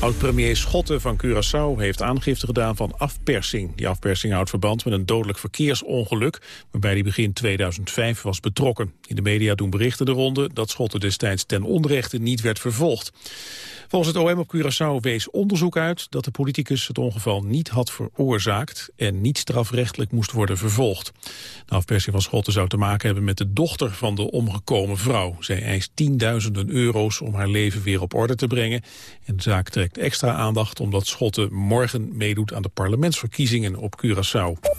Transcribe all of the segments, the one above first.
Oud-premier Schotten van Curaçao heeft aangifte gedaan van afpersing. Die afpersing houdt verband met een dodelijk verkeersongeluk... waarbij hij begin 2005 was betrokken. In de media doen berichten de ronde dat Schotten destijds ten onrechte niet werd vervolgd. Volgens het OM op Curaçao wees onderzoek uit dat de politicus het ongeval niet had veroorzaakt en niet strafrechtelijk moest worden vervolgd. De afpersing van Schotten zou te maken hebben met de dochter van de omgekomen vrouw. Zij eist tienduizenden euro's om haar leven weer op orde te brengen. En de extra aandacht omdat Schotten morgen meedoet aan de parlementsverkiezingen op Curaçao.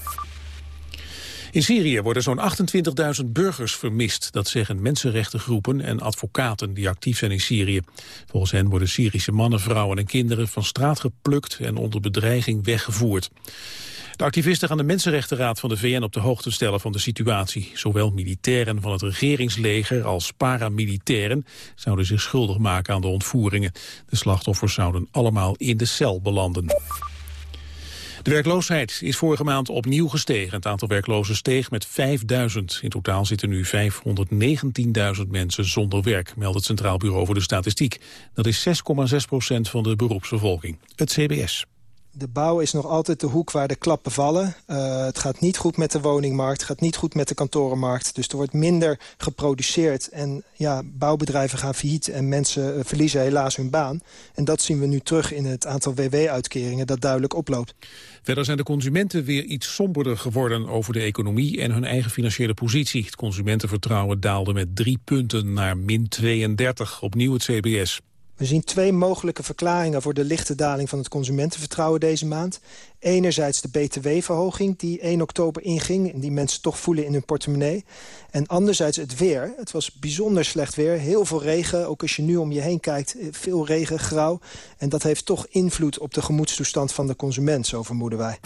In Syrië worden zo'n 28.000 burgers vermist. Dat zeggen mensenrechtengroepen en advocaten die actief zijn in Syrië. Volgens hen worden Syrische mannen, vrouwen en kinderen van straat geplukt en onder bedreiging weggevoerd. De activisten gaan de Mensenrechtenraad van de VN op de hoogte stellen van de situatie. Zowel militairen van het regeringsleger als paramilitairen zouden zich schuldig maken aan de ontvoeringen. De slachtoffers zouden allemaal in de cel belanden. De werkloosheid is vorige maand opnieuw gestegen. Het aantal werklozen steeg met 5000. In totaal zitten nu 519.000 mensen zonder werk, meldt het Centraal Bureau voor de Statistiek. Dat is 6,6 procent van de beroepsbevolking. Het CBS. De bouw is nog altijd de hoek waar de klappen vallen. Uh, het gaat niet goed met de woningmarkt, het gaat niet goed met de kantorenmarkt. Dus er wordt minder geproduceerd en ja, bouwbedrijven gaan failliet... en mensen uh, verliezen helaas hun baan. En dat zien we nu terug in het aantal WW-uitkeringen dat duidelijk oploopt. Verder zijn de consumenten weer iets somberder geworden over de economie en hun eigen financiële positie. Het consumentenvertrouwen daalde met drie punten naar min 32, opnieuw het CBS. We zien twee mogelijke verklaringen voor de lichte daling van het consumentenvertrouwen deze maand. Enerzijds de btw-verhoging die 1 oktober inging... en die mensen toch voelen in hun portemonnee. En anderzijds het weer. Het was bijzonder slecht weer. Heel veel regen, ook als je nu om je heen kijkt. Veel regen, grauw. En dat heeft toch invloed op de gemoedstoestand van de consument, zo vermoeden wij.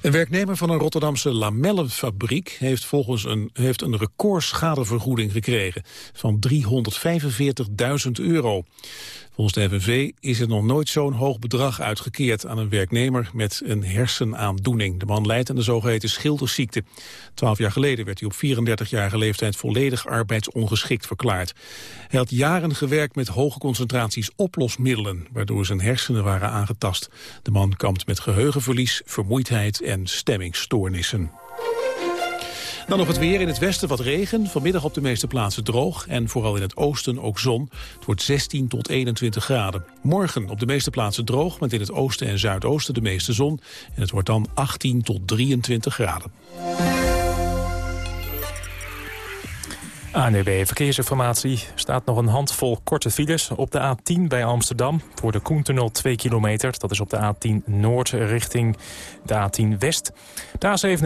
Een werknemer van een Rotterdamse lamellenfabriek heeft volgens een, heeft een recordschadevergoeding gekregen van 345.000 euro. Volgens de FNV is er nog nooit zo'n hoog bedrag uitgekeerd aan een werknemer met een hersenaandoening. De man leidt aan de zogeheten schildersziekte. Twaalf jaar geleden werd hij op 34-jarige leeftijd volledig arbeidsongeschikt verklaard. Hij had jaren gewerkt met hoge concentraties oplosmiddelen, waardoor zijn hersenen waren aangetast. De man kampt met geheugenverlies, vermoeidheid en stemmingstoornissen. Dan nog het weer. In het westen wat regen. Vanmiddag op de meeste plaatsen droog. En vooral in het oosten ook zon. Het wordt 16 tot 21 graden. Morgen op de meeste plaatsen droog. Met in het oosten en zuidoosten de meeste zon. En het wordt dan 18 tot 23 graden. ANWB Verkeersinformatie. staat nog een handvol korte files op de A10 bij Amsterdam. Voor de Koentunnel 2 kilometer. Dat is op de A10 Noord richting de A10 West. De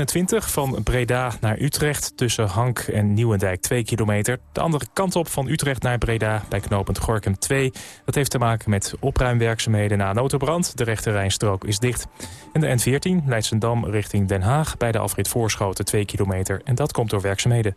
A27 van Breda naar Utrecht tussen Hank en Nieuwendijk 2 kilometer. De andere kant op van Utrecht naar Breda bij knooppunt Gorkum 2. Dat heeft te maken met opruimwerkzaamheden na notenbrand. De rechte rijstrook is dicht. En de N14 Leidsendam richting Den Haag bij de afrit Voorschoten 2 kilometer. En dat komt door werkzaamheden.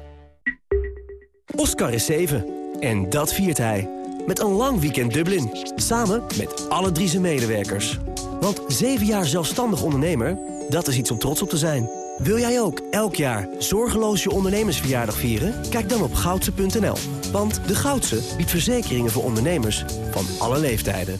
Oscar is 7. En dat viert hij. Met een lang weekend Dublin. Samen met alle drie zijn medewerkers. Want 7 jaar zelfstandig ondernemer, dat is iets om trots op te zijn. Wil jij ook elk jaar zorgeloos je ondernemersverjaardag vieren? Kijk dan op goudse.nl. Want de Goudse biedt verzekeringen voor ondernemers van alle leeftijden.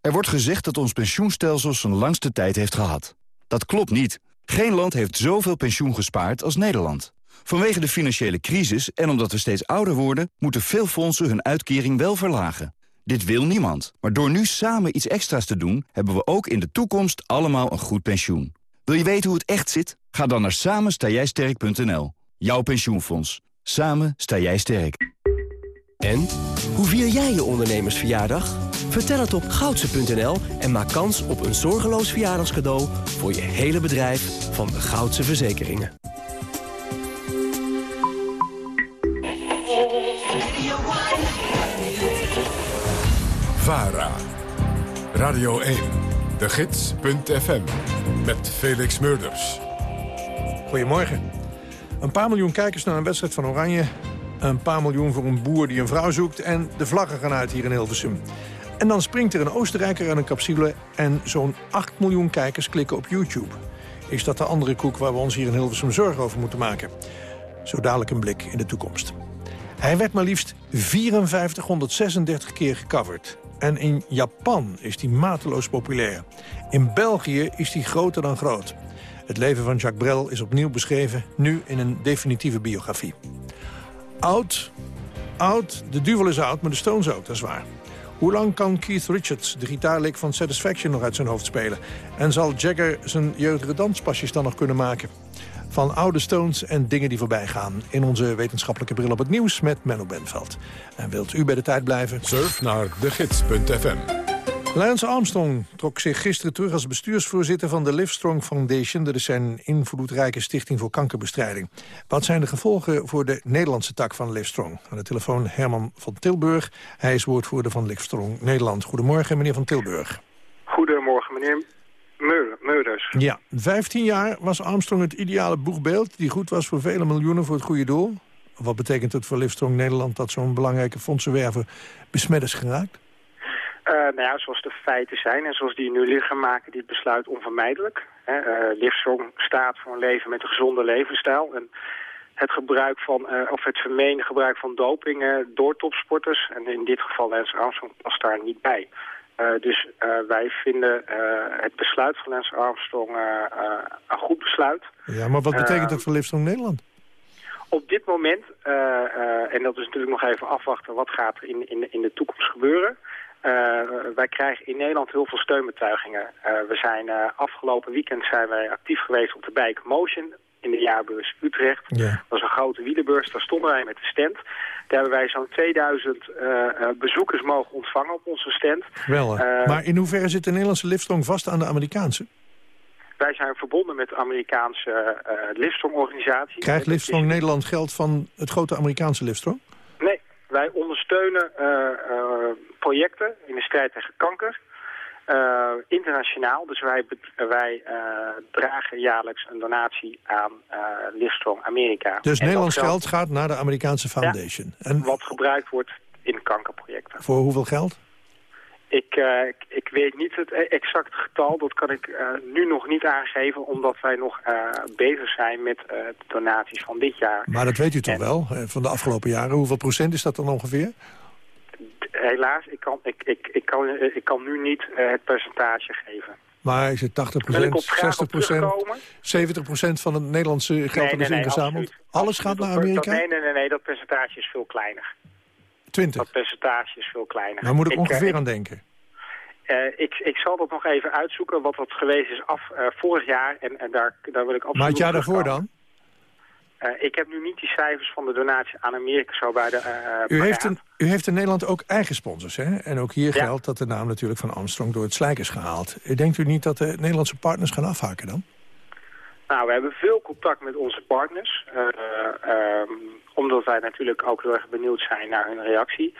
Er wordt gezegd dat ons pensioenstelsel zijn langste tijd heeft gehad. Dat klopt niet. Geen land heeft zoveel pensioen gespaard als Nederland. Vanwege de financiële crisis en omdat we steeds ouder worden... moeten veel fondsen hun uitkering wel verlagen. Dit wil niemand. Maar door nu samen iets extra's te doen... hebben we ook in de toekomst allemaal een goed pensioen. Wil je weten hoe het echt zit? Ga dan naar samenstaaijsterk.nl. Jouw pensioenfonds. Samen sta jij sterk. En? Hoe vier jij je ondernemersverjaardag? Vertel het op goudse.nl en maak kans op een zorgeloos verjaardagscadeau... voor je hele bedrijf van de Goudse Verzekeringen. VARA. Radio 1. De Gids.fm. Met Felix Murders. Goedemorgen. Een paar miljoen kijkers naar een wedstrijd van Oranje. Een paar miljoen voor een boer die een vrouw zoekt. En de vlaggen gaan uit hier in Hilversum. En dan springt er een Oostenrijker aan een capsule... en zo'n 8 miljoen kijkers klikken op YouTube. Is dat de andere koek waar we ons hier in Hilversum zorgen over moeten maken? Zo dadelijk een blik in de toekomst. Hij werd maar liefst 5436 keer gecoverd. En in Japan is hij mateloos populair. In België is hij groter dan groot. Het leven van Jacques Brel is opnieuw beschreven, nu in een definitieve biografie. Oud, oud, de duvel is oud, maar de Stones ook, dat is waar. Hoe lang kan Keith Richards, de gitaarlik van Satisfaction, nog uit zijn hoofd spelen? En zal Jagger zijn jeugdige danspasjes dan nog kunnen maken? Van oude Stones en dingen die voorbij gaan. In onze wetenschappelijke bril op het nieuws met Menno Benveld. En wilt u bij de tijd blijven? Surf naar degids.fm. Lance Armstrong trok zich gisteren terug als bestuursvoorzitter van de Livestrong Foundation. Dat is zijn invloedrijke stichting voor kankerbestrijding. Wat zijn de gevolgen voor de Nederlandse tak van Livestrong? Aan de telefoon Herman van Tilburg. Hij is woordvoerder van Livestrong Nederland. Goedemorgen, meneer van Tilburg. Goedemorgen, meneer Meurders. Ja, 15 jaar was Armstrong het ideale boegbeeld... die goed was voor vele miljoenen voor het goede doel. Wat betekent het voor Livestrong Nederland... dat zo'n belangrijke fondsenwerver besmet is geraakt? Uh, nou ja, zoals de feiten zijn en zoals die nu liggen, maken dit besluit onvermijdelijk. Hè. Uh, Livestrong staat voor een leven met een gezonde levensstijl. En het gebruik van, uh, of het vermeende gebruik van doping door topsporters, en in dit geval Lance Armstrong, past daar niet bij. dus wij vinden het besluit van Lance Armstrong een goed besluit. Ja, maar wat betekent dat voor Livestrong Nederland? Op dit moment, en dat is natuurlijk nog even afwachten, wat gaat er in, in, in de toekomst gebeuren... Uh, wij krijgen in Nederland heel veel steunbetuigingen. Uh, we zijn uh, afgelopen weekend zijn wij actief geweest op de Bike Motion in de jaarbeurs Utrecht. Dat was een grote wielenbeurs, daar stonden wij met de stand. Daar hebben wij zo'n 2000 bezoekers mogen ontvangen op onze stand. Wel, maar in hoeverre zit de Nederlandse Livestrong vast aan de Amerikaanse? Wij zijn verbonden met de Amerikaanse Livestrong-organisatie. Krijgt Livestrong Nederland geld van het grote Amerikaanse Livestrong? Nee, wij ondersteunen projecten in de strijd tegen kanker. Uh, internationaal, dus wij, wij uh, dragen jaarlijks een donatie aan uh, Livestrong Amerika. Dus en Nederlands geld, geld, gaat naar de Amerikaanse Foundation? Ja, en wat gebruikt wordt in kankerprojecten. Voor hoeveel geld? Ik, ik, ik, weet niet het exacte getal, dat kan ik nu nog niet aangeven... omdat wij nog bezig zijn met de donaties van dit jaar. Maar dat weet u toch en, wel, van de afgelopen jaren? Hoeveel procent is dat dan ongeveer? helaas, ik kan, ik, ik, ik kan, ik kan nu niet het percentage geven. Maar is het 80% 60% 70% van het Nederlandse geld nee, dat is nee, ingezameld? Alles gaat naar Amerika? nee, nee, nee, nee, dat percentage is veel kleiner. 20? Dat percentage is veel kleiner. Daar moet ik, ik ongeveer aan denken. Uh, ik, ik zal dat nog even uitzoeken, wat dat geweest is af vorig jaar. En, en daar, daar wil ik absoluut Maar het jaar daarvoor dan? Uh, ik heb nu niet die cijfers van de donatie aan Amerika zo bij de... U, heeft een, u heeft in Nederland ook eigen sponsors, hè? En ook hier ja. geldt dat de naam natuurlijk van Armstrong door het slijk is gehaald. Denkt u niet dat de Nederlandse partners gaan afhaken dan? Nou, we hebben veel contact met onze partners. Uh, omdat wij natuurlijk ook heel erg benieuwd zijn naar hun reactie.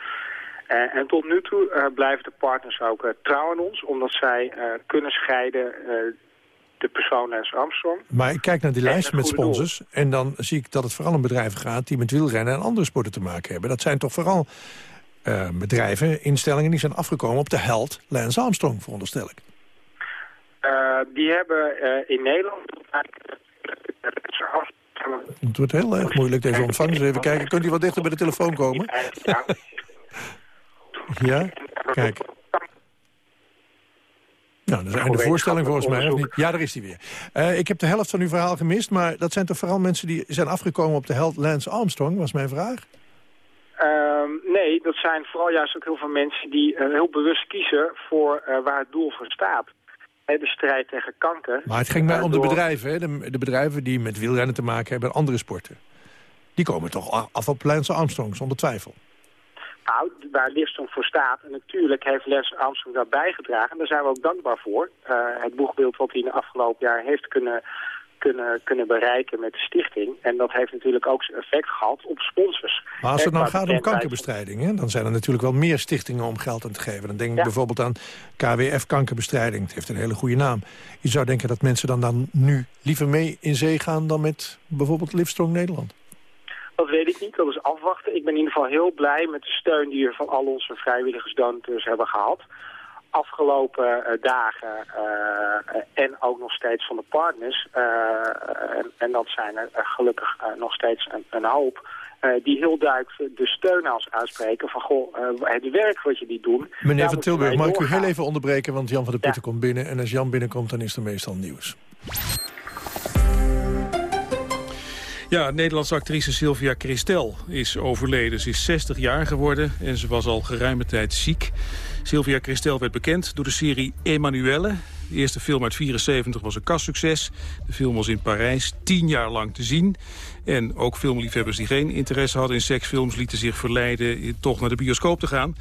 en tot nu toe blijven de partners ook trouw aan ons. Omdat zij kunnen scheiden de persoon Lance Armstrong. Maar ik kijk naar die lijst met sponsors... Doel. en dan zie ik dat het vooral om bedrijven gaat... die met wielrennen en andere sporten te maken hebben. Dat zijn toch vooral bedrijven, instellingen... die zijn afgekomen op de held Lance Armstrong, veronderstel ik. Die hebben in Nederland... Het wordt heel erg moeilijk, deze ontvangst. Even kijken, kunt u wat dichter bij de telefoon komen? Ja, kijk. Nou, dat is de voorstelling volgens mij, of niet? Ja, daar is hij weer. Uh, ik heb de helft van uw verhaal gemist, maar dat zijn toch vooral mensen die zijn afgekomen op de held Lance Armstrong, was mijn vraag? Uh, nee, dat zijn vooral juist ook heel veel mensen die uh, heel bewust kiezen voor uh, waar het doel voor staat. De strijd tegen kanker. Maar het ging mij om de bedrijven, hè? De, de, bedrijven die met wielrennen te maken hebben en andere sporten. Die komen toch af op Lance Armstrong, zonder twijfel. Nou, waar Livestrong voor staat. En natuurlijk heeft Les Armstrong daar bijgedragen. En daar zijn we ook dankbaar voor. het boegbeeld wat hij in de afgelopen jaar heeft kunnen kunnen, kunnen bereiken met de stichting. En dat heeft natuurlijk ook zijn effect gehad op sponsors. Maar als het nou gaat om kankerbestrijding, hè, dan zijn er natuurlijk wel meer stichtingen om geld aan te geven. Dan denk ik bijvoorbeeld aan KWF Kankerbestrijding. Het heeft een hele goede naam. Je zou denken dat mensen dan, dan nu liever mee in zee gaan dan met bijvoorbeeld Livestrong Nederland. Dat weet ik niet, dat is afwachten. Ik ben in ieder geval heel blij met de steun die we van al onze vrijwilligers donateurs hebben gehad afgelopen uh, dagen uh, en ook nog steeds van de partners, uh, en, en, dat zijn er gelukkig nog steeds een, een hoop, die heel duidelijk de steun als uitspreken van goh, het werk wat je die doen. Meneer Van Tilburg, mag ik u heel even onderbreken, want Jan van der Putten komt binnen en als Jan binnenkomt dan is er meestal nieuws. Ja, Nederlandse actrice Sylvia Christel is overleden. Ze is 60 jaar geworden en ze was al geruime tijd ziek. Sylvia Christel werd bekend door de serie Emanuelle. De eerste film uit 74 was een kassucces. De film was in Parijs tien jaar lang te zien. En ook filmliefhebbers die geen interesse hadden in seksfilms... lieten zich verleiden toch naar de bioscoop te gaan.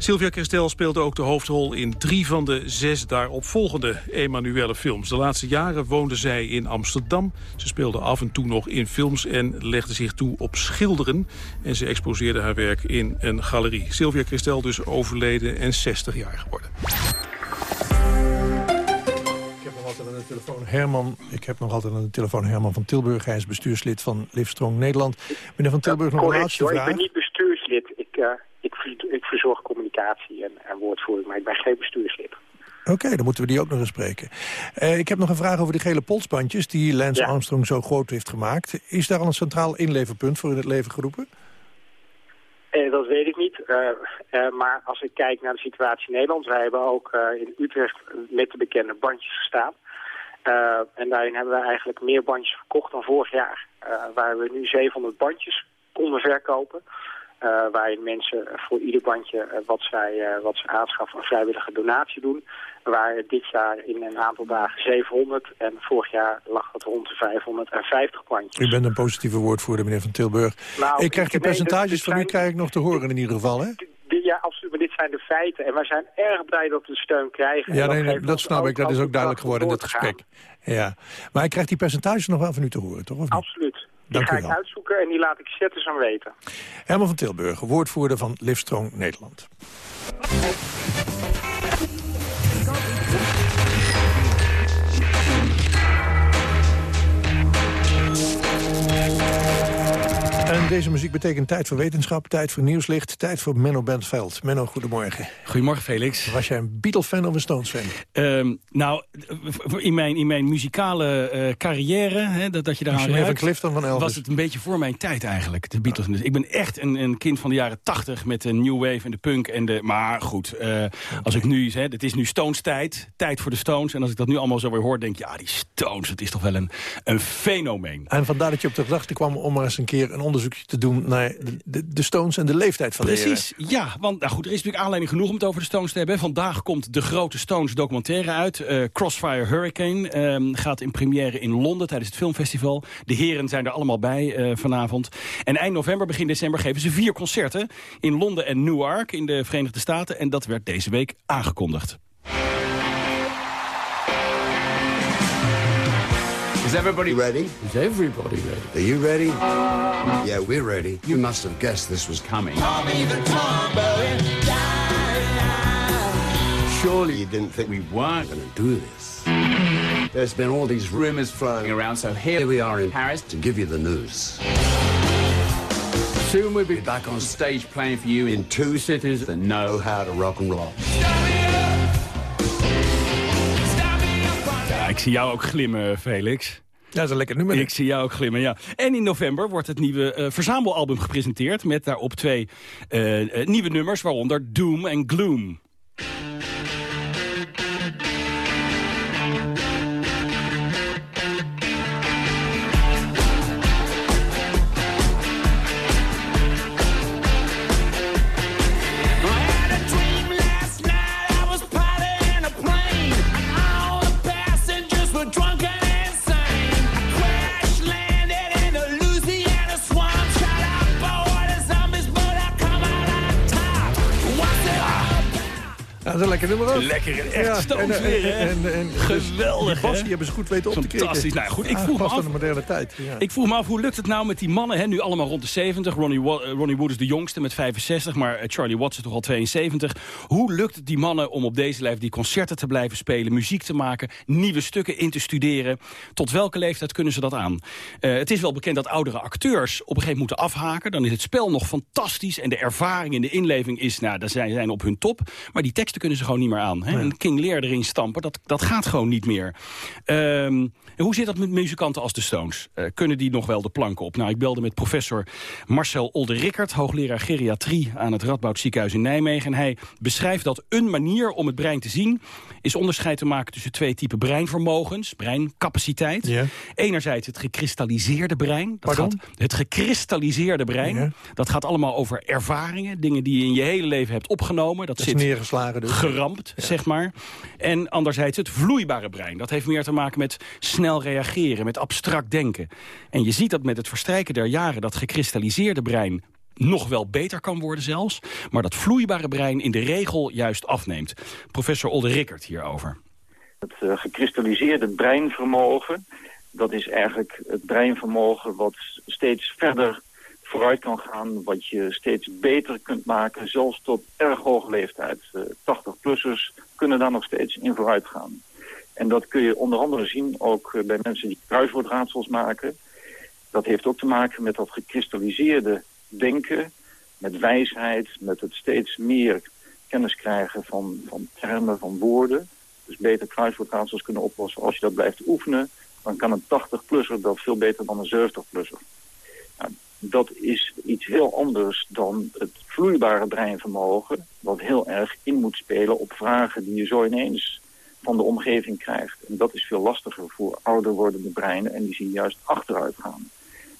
Sylvia Christel speelde ook de hoofdrol in drie van de zes daaropvolgende Emanuelle films. De laatste jaren woonde zij in Amsterdam. Ze speelde af en toe nog in films en legde zich toe op schilderen. En ze exposeerde haar werk in een galerie. Sylvia Christel dus overleden en 60 jaar geworden. Ik heb nog altijd aan de telefoon Herman, ik heb nog altijd aan de telefoon Herman van Tilburg. Hij is bestuurslid van Livestrong Nederland. Meneer van Tilburg, nog een laatste vraag. Ik ben niet bestuurslid. Ik, uh, ik, ik verzorg communicatie en, en woordvoering, maar ik ben geen bestuurslid. Oké, dan moeten we die ook nog eens spreken. Uh, ik heb nog een vraag over die gele polsbandjes die Lance Armstrong zo groot heeft gemaakt. Is daar al een centraal inleverpunt voor in het leven geroepen? Eh, dat weet ik niet. Uh, uh, maar als ik kijk naar de situatie in Nederland... wij hebben ook in Utrecht met de bekende bandjes gestaan. en daarin hebben we eigenlijk meer bandjes verkocht dan vorig jaar. waar we nu 700 bandjes konden verkopen. Uh, waarin mensen voor ieder bandje uh, wat, zij, uh, wat ze aanschaffen een vrijwillige donatie doen. Waar dit jaar in een aantal dagen 700 en vorig jaar lag het rond de 550 bandjes. U bent een positieve woordvoerder, meneer Van Tilburg. Nou, ik krijg die percentages van u krijg ik nog te horen in ieder geval, hè? Ja, absoluut. Maar dit zijn de feiten. En wij zijn erg blij dat we de steun krijgen. Ja, nee, nee, dat snap ik. Dat is ook duidelijk geworden in dit gesprek. Ja. Maar ik krijg die percentages nog wel van u te horen, toch? Absoluut. Die ga ik uitzoeken en die laat ik zetten aan weten. Herman van Tilburg, woordvoerder van Livestrong Nederland. Deze muziek betekent tijd voor wetenschap, tijd voor nieuwslicht... tijd voor Menno Bentveld. Menno, goedemorgen. Goedemorgen, Felix. Was jij een Beatle-fan of een Stones-fan? Ehm, nou, in mijn, in mijn muzikale uh, carrière, hè, dat, dat je daar aan Clifton van Elvis. was het een beetje voor mijn tijd eigenlijk, de Beatles. Dus ik ben echt een, een kind van de jaren tachtig met de New Wave en de punk. En de, maar goed, uh, als ik nu, hè, het is nu Stones-tijd, tijd voor de Stones. En als ik dat nu allemaal zo weer hoor, denk ik, ja, die Stones, het is toch wel een, een fenomeen. En vandaar dat je op de gedachte kwam om maar eens een keer een te doen naar de, de Stones en de leeftijd van Precies, ja. Want nou goed, er is natuurlijk aanleiding genoeg om het over de Stones te hebben. Vandaag komt de grote Stones documentaire uit. Uh, Crossfire Hurricane um, gaat in première in Londen tijdens het filmfestival. De heren zijn er allemaal bij uh, vanavond. En eind november, begin december geven ze vier concerten... in Londen en Newark in de Verenigde Staten. En dat werd deze week aangekondigd. Is everybody ready? Is everybody ready? Are you ready? Yeah, we're ready. You must have guessed this was coming. Surely you didn't think we weren't going to do this. There's been all these rumors flying around, so here we are in Paris to give you the news. Soon we'll be back on stage playing for you in two cities that know how to rock and roll. Ik zie jou ook glimmen, Felix. Ja, dat is een lekker nummer. Ik zie jou ook glimmen, ja. En in november wordt het nieuwe uh, verzamelalbum gepresenteerd... met daarop twee uh, uh, nieuwe nummers, waaronder Doom en Gloom. Lekker nummer ook. Lekker, echt ja, en, weer? En, en, Geweldig, dus die hebben ze goed weten op te krikken. Fantastisch. Nou goed, ik vroeg me af... de moderne tijd. Ja. Ik vroeg me af, hoe lukt het nou met die mannen, hè? nu allemaal rond de 70. Ronnie, Ronnie Wood is de jongste met 65, maar Charlie Watts is toch al 72. Hoe lukt het die mannen om op deze lijf die concerten te blijven spelen, muziek te maken, nieuwe stukken in te studeren? Tot welke leeftijd kunnen ze dat aan? Uh, het is wel bekend dat oudere acteurs op een gegeven moment moeten afhaken. Dan is het spel nog fantastisch en de ervaring in de inleving is, nou, daar zijn, zijn op hun top. Maar die teksten kunnen ze gewoon niet meer aan. Hè? Een King Lear erin stampen, dat, dat gaat gewoon niet meer. Um, hoe zit dat met muzikanten als de Stones? Uh, kunnen die nog wel de planken op? Nou, ik belde met professor Marcel Olde-Rickert... hoogleraar geriatrie aan het Radboud Ziekenhuis in Nijmegen. En hij beschrijft dat een manier om het brein te zien... is onderscheid te maken tussen twee typen breinvermogens, breincapaciteit. Ja. Enerzijds het gekristalliseerde brein. Dat gaat, het gekristalliseerde brein, ja. dat gaat allemaal over ervaringen... dingen die je in je hele leven hebt opgenomen. Dat, dat zit neergeslagen dus. Ja. zeg maar. En anderzijds het vloeibare brein. Dat heeft meer te maken met snel reageren, met abstract denken. En je ziet dat met het verstrijken der jaren... dat gekristalliseerde brein nog wel beter kan worden zelfs... maar dat vloeibare brein in de regel juist afneemt. Professor Olde Rickert hierover. Het uh, gekristalliseerde breinvermogen... dat is eigenlijk het breinvermogen wat steeds verder vooruit kan gaan... wat je steeds beter kunt maken, zelfs tot erg hoge leeftijd. Uh, 80-plussers kunnen daar nog steeds in vooruit gaan. En dat kun je onder andere zien ook eh, bij mensen die kruiswoordraadsels maken. Dat heeft ook te maken met dat gekristalliseerde denken, met wijsheid, met het steeds meer kennis krijgen van, van termen, van woorden. Dus beter kruiswoordraadsels kunnen oplossen. Als je dat blijft oefenen, dan kan een 80-plusser dat veel beter dan een 70-plusser. Dat is iets heel anders dan het vloeibare breinvermogen... wat heel erg in moet spelen op vragen die je zo ineens van de omgeving krijgt. En dat is veel lastiger voor ouder wordende breinen en die zien juist achteruit gaan.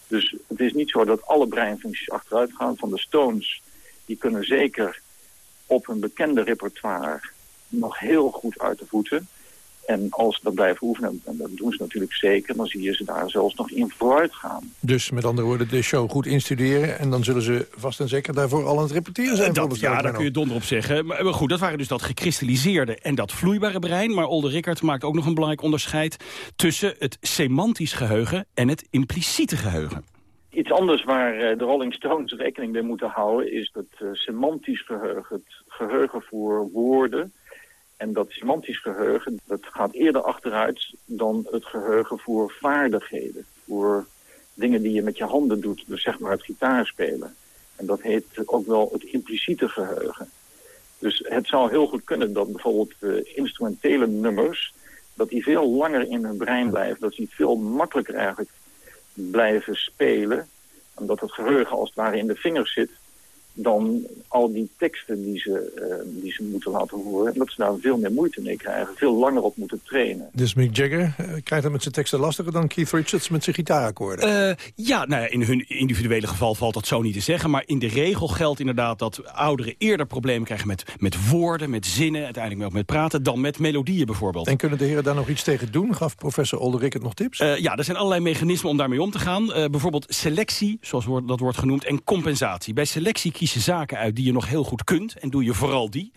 Dus het is niet zo dat alle breinfuncties achteruit gaan. Van de Stones, die kunnen zeker op hun bekende repertoire nog heel goed uit de voeten. En als ze dat blijven oefenen, en dat doen ze natuurlijk zeker... dan zie je ze daar zelfs nog in vooruit gaan. Dus met andere woorden, de show goed instuderen... en dan zullen ze vast en zeker daarvoor al aan het repeteren zijn. Dat, ja, daar kun je donder op zeggen. Maar, maar, goed, dat waren dus dat gekristalliseerde en dat vloeibare brein. Maar Olde Rickert maakt ook nog een belangrijk onderscheid... tussen het semantisch geheugen en het impliciete geheugen. Iets anders waar de Rolling Stones rekening mee moeten houden... is dat uh, semantisch geheugen, het geheugen voor woorden en dat semantisch geheugen, dat gaat eerder achteruit dan het geheugen voor vaardigheden. Voor dingen die je met je handen doet, dus zeg maar het gitaarspelen. En dat heet ook wel het impliciete geheugen. Dus het zou heel goed kunnen dat bijvoorbeeld instrumentele nummers... dat die veel langer in hun brein blijven. Dat die veel makkelijker eigenlijk blijven spelen. Omdat het geheugen als het ware in de vingers zit dan al die teksten die ze, uh, die ze moeten laten horen. En dat ze daar veel meer moeite mee krijgen. Veel langer op moeten trainen. Dus Mick Jagger uh, krijgt het met zijn teksten lastiger dan Keith Richards met zijn gitaarakkoorden? Uh, ja, nou ja, in hun individuele geval valt dat zo niet te zeggen. Maar in de regel geldt inderdaad dat ouderen eerder problemen krijgen met, met woorden, met zinnen. Uiteindelijk ook met praten, dan met melodieën bijvoorbeeld. En kunnen de heren daar nog iets tegen doen? Gaf professor Olderik het nog tips? ja, er zijn allerlei mechanismen om daarmee om te gaan. bijvoorbeeld selectie, zoals dat wordt genoemd, en compensatie. Bij selectie kies je zaken uit die je nog heel goed kunt. En doe je vooral die.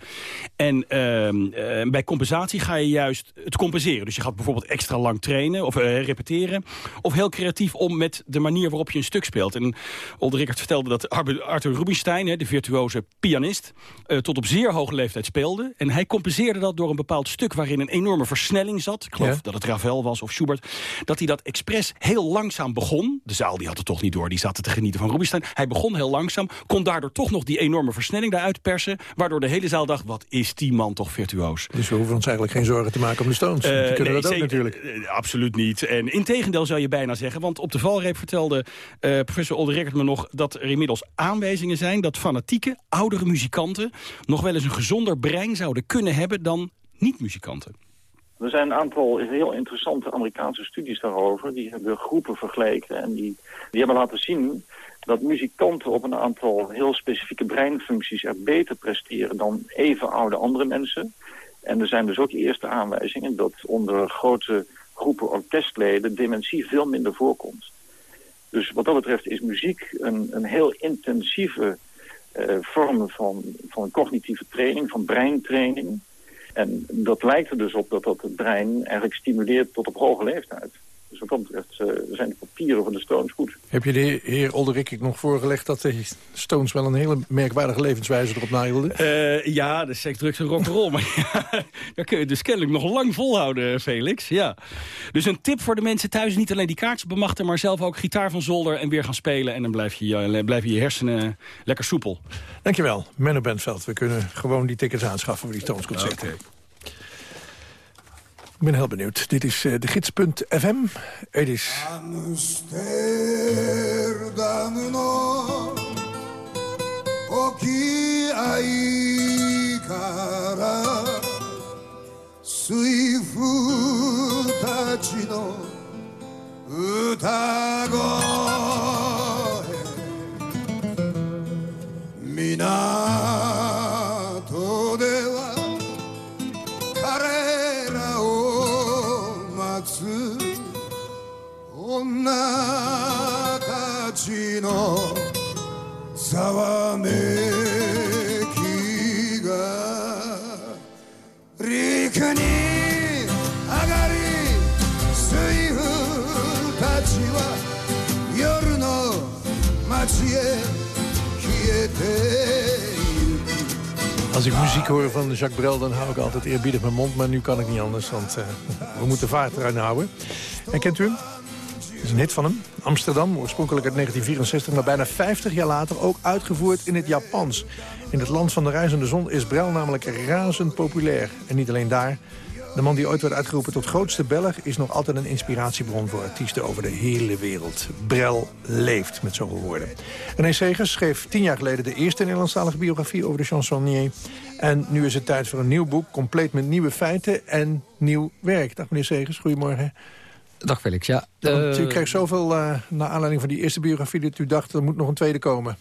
En uh, bij compensatie ga je juist het compenseren. Dus je gaat bijvoorbeeld extra lang trainen of uh, repeteren. Of heel creatief om met de manier waarop je een stuk speelt. En Rickert vertelde dat Arthur Rubinstein, de virtuoze pianist... Uh, tot op zeer hoge leeftijd speelde. En hij compenseerde dat door een bepaald stuk waarin een enorme versnelling zat. Ik geloof ja. dat het Ravel was of Schubert. Dat hij dat expres heel langzaam begon. De zaal die had het toch niet door, die zaten te genieten van Rubinstein. Hij begon heel langzaam, kon daardoor toch nog die enorme versnelling daaruit persen... waardoor de hele zaal dacht, wat is die man toch virtuoos. Dus we hoeven ons eigenlijk geen zorgen te maken om de Stones. Uh, die kunnen nee, dat ook natuurlijk. Uh, absoluut niet. En integendeel zou je bijna zeggen. Want op de valreep vertelde uh, professor Olderekkert me nog... dat er inmiddels aanwijzingen zijn dat fanatieke, oudere muzikanten... nog wel eens een gezonder brein zouden kunnen hebben dan niet-muzikanten. Er zijn een aantal heel interessante Amerikaanse studies daarover. Die hebben groepen vergeleken en die, die hebben laten zien dat muzikanten op een aantal heel specifieke breinfuncties er beter presteren dan even oude andere mensen. En er zijn dus ook eerste aanwijzingen dat onder grote groepen orkestleden dementie veel minder voorkomt. Dus wat dat betreft is muziek een, een heel intensieve uh, vorm van, van cognitieve training, van breintraining. En dat lijkt er dus op dat dat het brein eigenlijk stimuleert tot op hoge leeftijd. Dus wat dat betreft uh, zijn de papieren van de Stones goed. Heb je de heer Olderik nog voorgelegd dat de Stones wel een hele merkwaardige levenswijze erop nahielden? Uh, ja, de seks, drugs en rock'n'roll. maar ja, daar kun je dus kennelijk nog lang volhouden, Felix. Ja. Dus een tip voor de mensen thuis, niet alleen die kaartjes bemachten... maar zelf ook gitaar van zolder en weer gaan spelen. En dan blijf je, blijven je hersenen lekker soepel. Dankjewel, Menno Bentveld. We kunnen gewoon die tickets aanschaffen voor die Stones concerten. Okay. Ik ben heel benieuwd. Dit is uh, de gids.fm. Het is... Jacques Brel, dan hou ik altijd eerbiedig mijn mond. Maar nu kan ik niet anders, want uh, we moeten vaart eruit houden. En kent u hem? Dat is een hit van hem. Amsterdam, oorspronkelijk uit 1964, maar bijna 50 jaar later ook uitgevoerd in het Japans. In het land van de reizende zon is Brel namelijk razend populair. En niet alleen daar. De man die ooit werd uitgeroepen tot grootste Belg... is nog altijd een inspiratiebron voor artiesten over de hele wereld. Brel leeft, met zoveel woorden. René Segers schreef tien jaar geleden de eerste Nederlandstalige biografie over de chansonnier. En nu is het tijd voor een nieuw boek, compleet met nieuwe feiten en nieuw werk. Dag meneer Segers, goedemorgen. Dag Felix, ja. Want u kreeg zoveel uh, naar aanleiding van die eerste biografie... dat u dacht, er moet nog een tweede komen.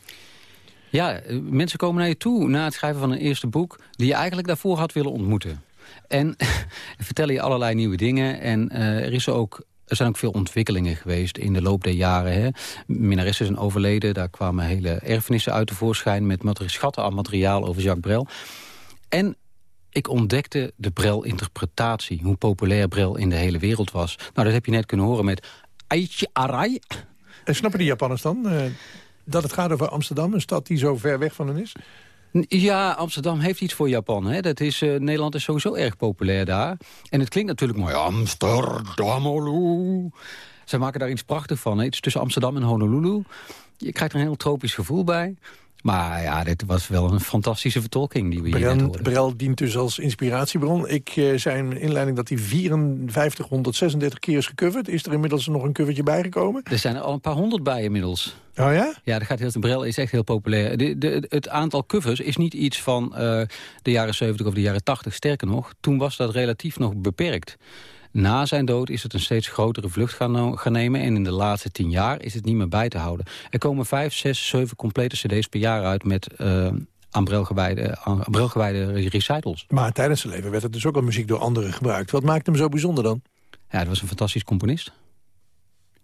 Ja, mensen komen naar je toe na het schrijven van een eerste boek... die je eigenlijk daarvoor had willen ontmoeten. En vertellen je allerlei nieuwe dingen. En uh, er, is ook, er zijn ook veel ontwikkelingen geweest in de loop der jaren. Hè. Is een overleden, daar kwamen hele erfenissen uit tevoorschijn... met schatten aan materiaal over Jacques Brel. En ik ontdekte de Brel-interpretatie. Hoe populair Brel in de hele wereld was. Nou, dat heb je net kunnen horen met Aichi Arai. En snappen die Japanners dan uh, dat het gaat over Amsterdam... een stad die zo ver weg van hen is? Ja, Amsterdam heeft iets voor Japan. Hè. Dat is, uh, Nederland is sowieso erg populair daar. En het klinkt natuurlijk mooi. Amsterdam, Zij maken daar iets prachtigs van. Hè. Het is tussen Amsterdam en Honolulu. Je krijgt er een heel tropisch gevoel bij. Maar ja, dit was wel een fantastische vertolking die we hier net hoorden. Brel dient dus als inspiratiebron. Ik uh, zei in mijn inleiding dat hij 5436 keer is gecoverd. Is er inmiddels nog een covertje bijgekomen? Er zijn er al een paar honderd bij inmiddels. Oh ja? Ja, dat gaat heel, Brel is echt heel populair. De, de, het aantal covers is niet iets van uh, de jaren 70 of de jaren 80. Sterker nog, toen was dat relatief nog beperkt. Na zijn dood is het een steeds grotere vlucht gaan, gaan, nemen... en in de laatste tien jaar is het niet meer bij te houden. Er komen vijf, zes, zeven complete cd's per jaar uit... met uh, recitals. Maar tijdens zijn leven werd het dus ook al muziek door anderen gebruikt. Wat maakt hem zo bijzonder dan? Ja, hij was een fantastisch componist.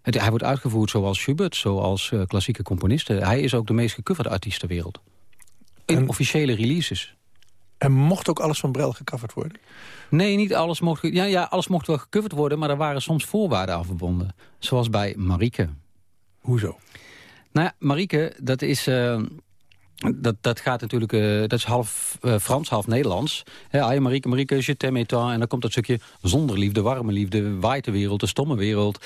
Het, hij wordt uitgevoerd zoals Schubert, zoals uh, klassieke componisten. Hij is ook de meest gecoverde artiest ter wereld. In en... officiële releases. En mocht ook alles van Brel gecoverd worden? Nee, niet alles mocht, ja, ja, alles mocht wel gecoverd worden... maar er waren soms voorwaarden aan verbonden. Zoals bij Marieke. Hoezo? Nou ja, Marieke, dat is... Uh, dat, dat gaat natuurlijk, uh, dat is half uh, Frans, half Nederlands. He, Marieke, Marieke, je t'aime En dan komt dat stukje zonder liefde, warme liefde, waait de wereld, de stomme wereld.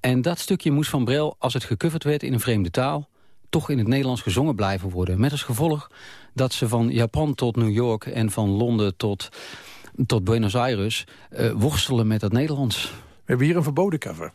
En dat stukje moest van Brel, als het gecoverd werd in een vreemde taal... toch in het Nederlands gezongen blijven worden. Met als gevolg dat ze van Japan tot New York en van Londen tot, tot Buenos Aires... Uh, worstelen met het Nederlands. We hebben hier een verboden cover.